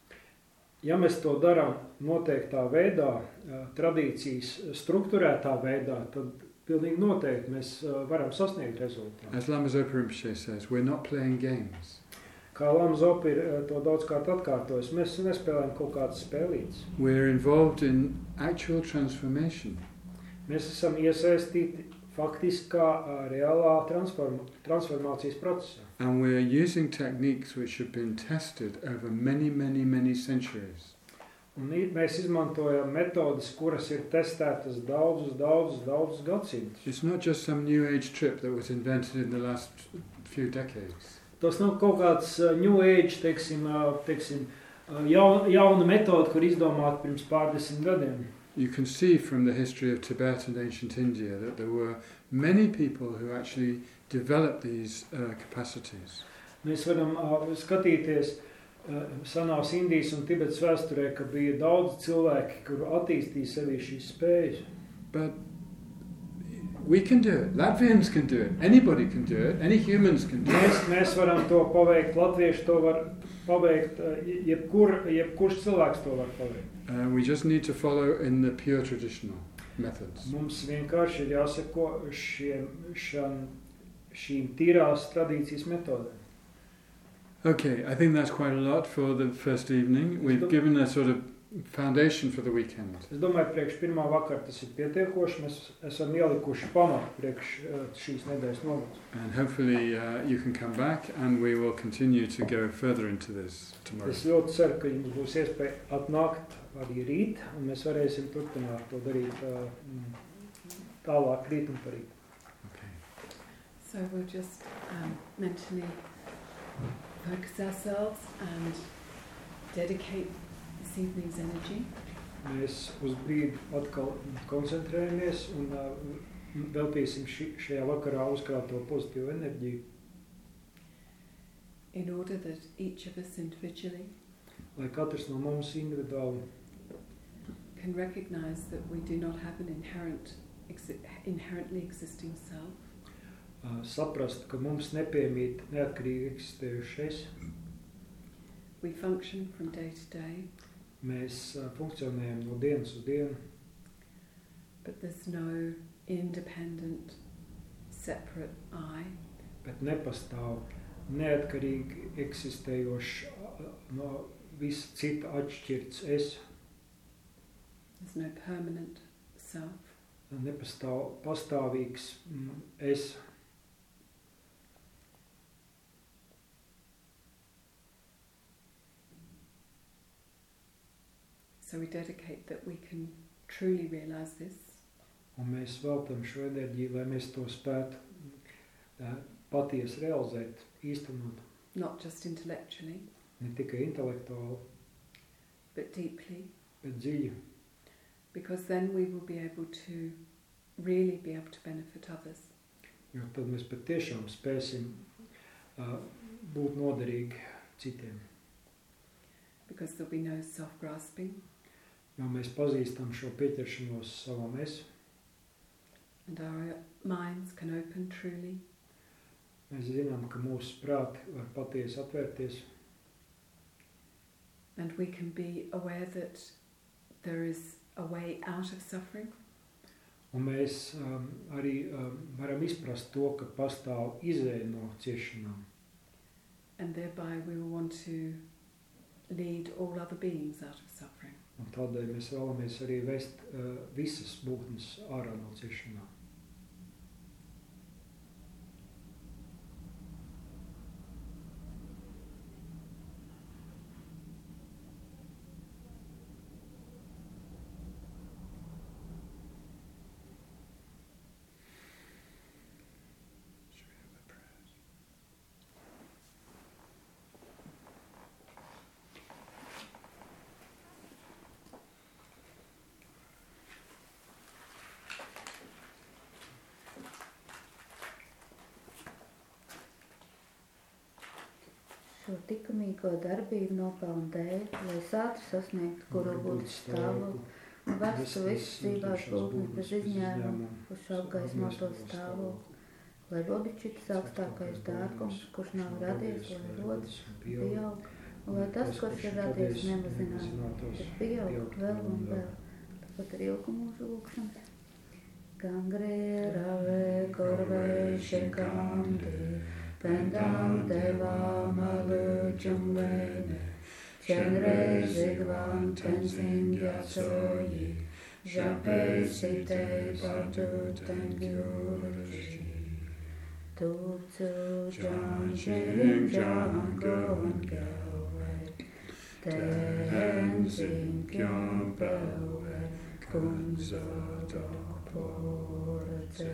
Ja mēs to darām noteiktā veidā, ā, tradīcijas struktūrētā veidā, tad pilnīgi noteikti mēs ā, varam sasniegt rezultātu.
As Lama Zopa Rinpoche says, we're not playing games.
Kā Lams Zopa ir ā, to daudzkārt atkārtojis, mēs nespēlējam kaut kādas spēlītas.
We're involved in actual transformation.
Mēs esam iesaistīti faktiskā, ā, reālā transform, transformācijas procesā.
And we're using techniques which have been tested over many, many, many centuries.
Un mēs izmantojam metodes, kuras ir testētas daudzus, daudzus, daudzus gadsimtus.
It's not just some new age trip that was invented in the last few decades.
Tas nav kaut kāds ā, New Age, teiksim, ā, teiksim, ā, jaun, jauna metode, kur izdomāta pirms pārdesmit gadiem.
You can see from the history of Tibet and ancient India that there were many people who actually developed these uh, capacities.
Mēs varam ā, skatīties ā, senās Indijas un Tibetas vēsturē, ka bija daudz cilvēki, kuri attīstīja sevī šīs spējas.
But we can do it. Latvians can do it. Anybody can do it. Any humans can do
Mēs,
it.
mēs varam to paveikt, latvieši to var paveikt, ā, jebkur, jebkurš cilvēks to var paveikt.
Uh, we just need to follow in the pure traditional methods.
Mums vienkārši ir jāseko šiem, šam, šīm tīrās tradīcijas metodēm.
Okay, I think that's quite a lot for the first evening. We've given a sort of foundation for the weekend.
Es domāju, priekš pirmā vakara tas ir pietiekoši. Mēs esam ielikuši pamatu priekš šīs nedēļas nogalas.
And hopefully uh, you can come back and we will continue to go further into this tomorrow.
Es ļoti ceru, ka jums būs iespēja atnākt arī rīt, un mēs varēsim turpināt to darīt mm, tālāk rīt un parīt.
Okay.
So we'll just um, mentally focus ourselves and dedicate this evening's energy.
Mēs uz brīdi atkal koncentrējamies un uh, veltīsim ši, šajā vakarā uzkrāto pozitīvu enerģiju,
in order that each of us individually
lai katrs no mums individuāli
can recognize that we do not have an inherent, inherently existing self,
saprast, ka mums nepiemīt neatkarīgi eksistējušais.
we function from day to day,
Mēs funkcionējam no dienas uz dienu,
but there's no independent, separate I.
bet nepastāv neatkarīgi eksistējošs no visa cita atšķirts es.
There's no permanent self.
Nepastāv pastāvīgs mm, es.
So we dedicate that we can truly realize this.
Un mēs veltam šo enerģiju, lai mēs to spētu uh, patiesi realizēt, īstenot.
Not just intellectually,
ne tikai intelektuāli,
but deeply,
bet dziļi,
because then we will be able to really be able to benefit others.
jo tad mēs patiešām spēsim uh, būt noderīgi citiem.
Because there'll be no self grasping
Jo mēs pazīstam šo pieķeršanos savam es,
and our minds can open truly.
mēs zinām, ka mūsu prāti var patiesi atvērties,
And we can be aware that there is a way out of suffering
un mēs um, arī um, varam izprast to, ka pastāv izēja no ciešanām.
and thereby we will want to lead all other beings out of suffering.
Un tādēļ mēs vēlamies arī vest uh, visas būtnes ārā no ciešanām.
Likumīgo darbību nopelnu dēļ, lai es ātri sasniegtu, kuru būtu stāvokli, un vestu visas dzīvās būtnes bez izņēmuma uz apgaismoto stāvokli, lai rodičitas augstākais dārgums, kurš nav radies, lai rodas, pieaug, un lai tas, kurš ir radies, nemazinās, bet pieaug vēl un vēl. Tāpat ir ilgu mūžu lūkšanas. Gangrēra ve pendam deva malu jumwene, chen zigvan tenzin yasoyi, jape site patu tengyurishi. Tuk tsu jan shirin jan goan gawet, tehen zin kyan
bawe, kun zodo porate.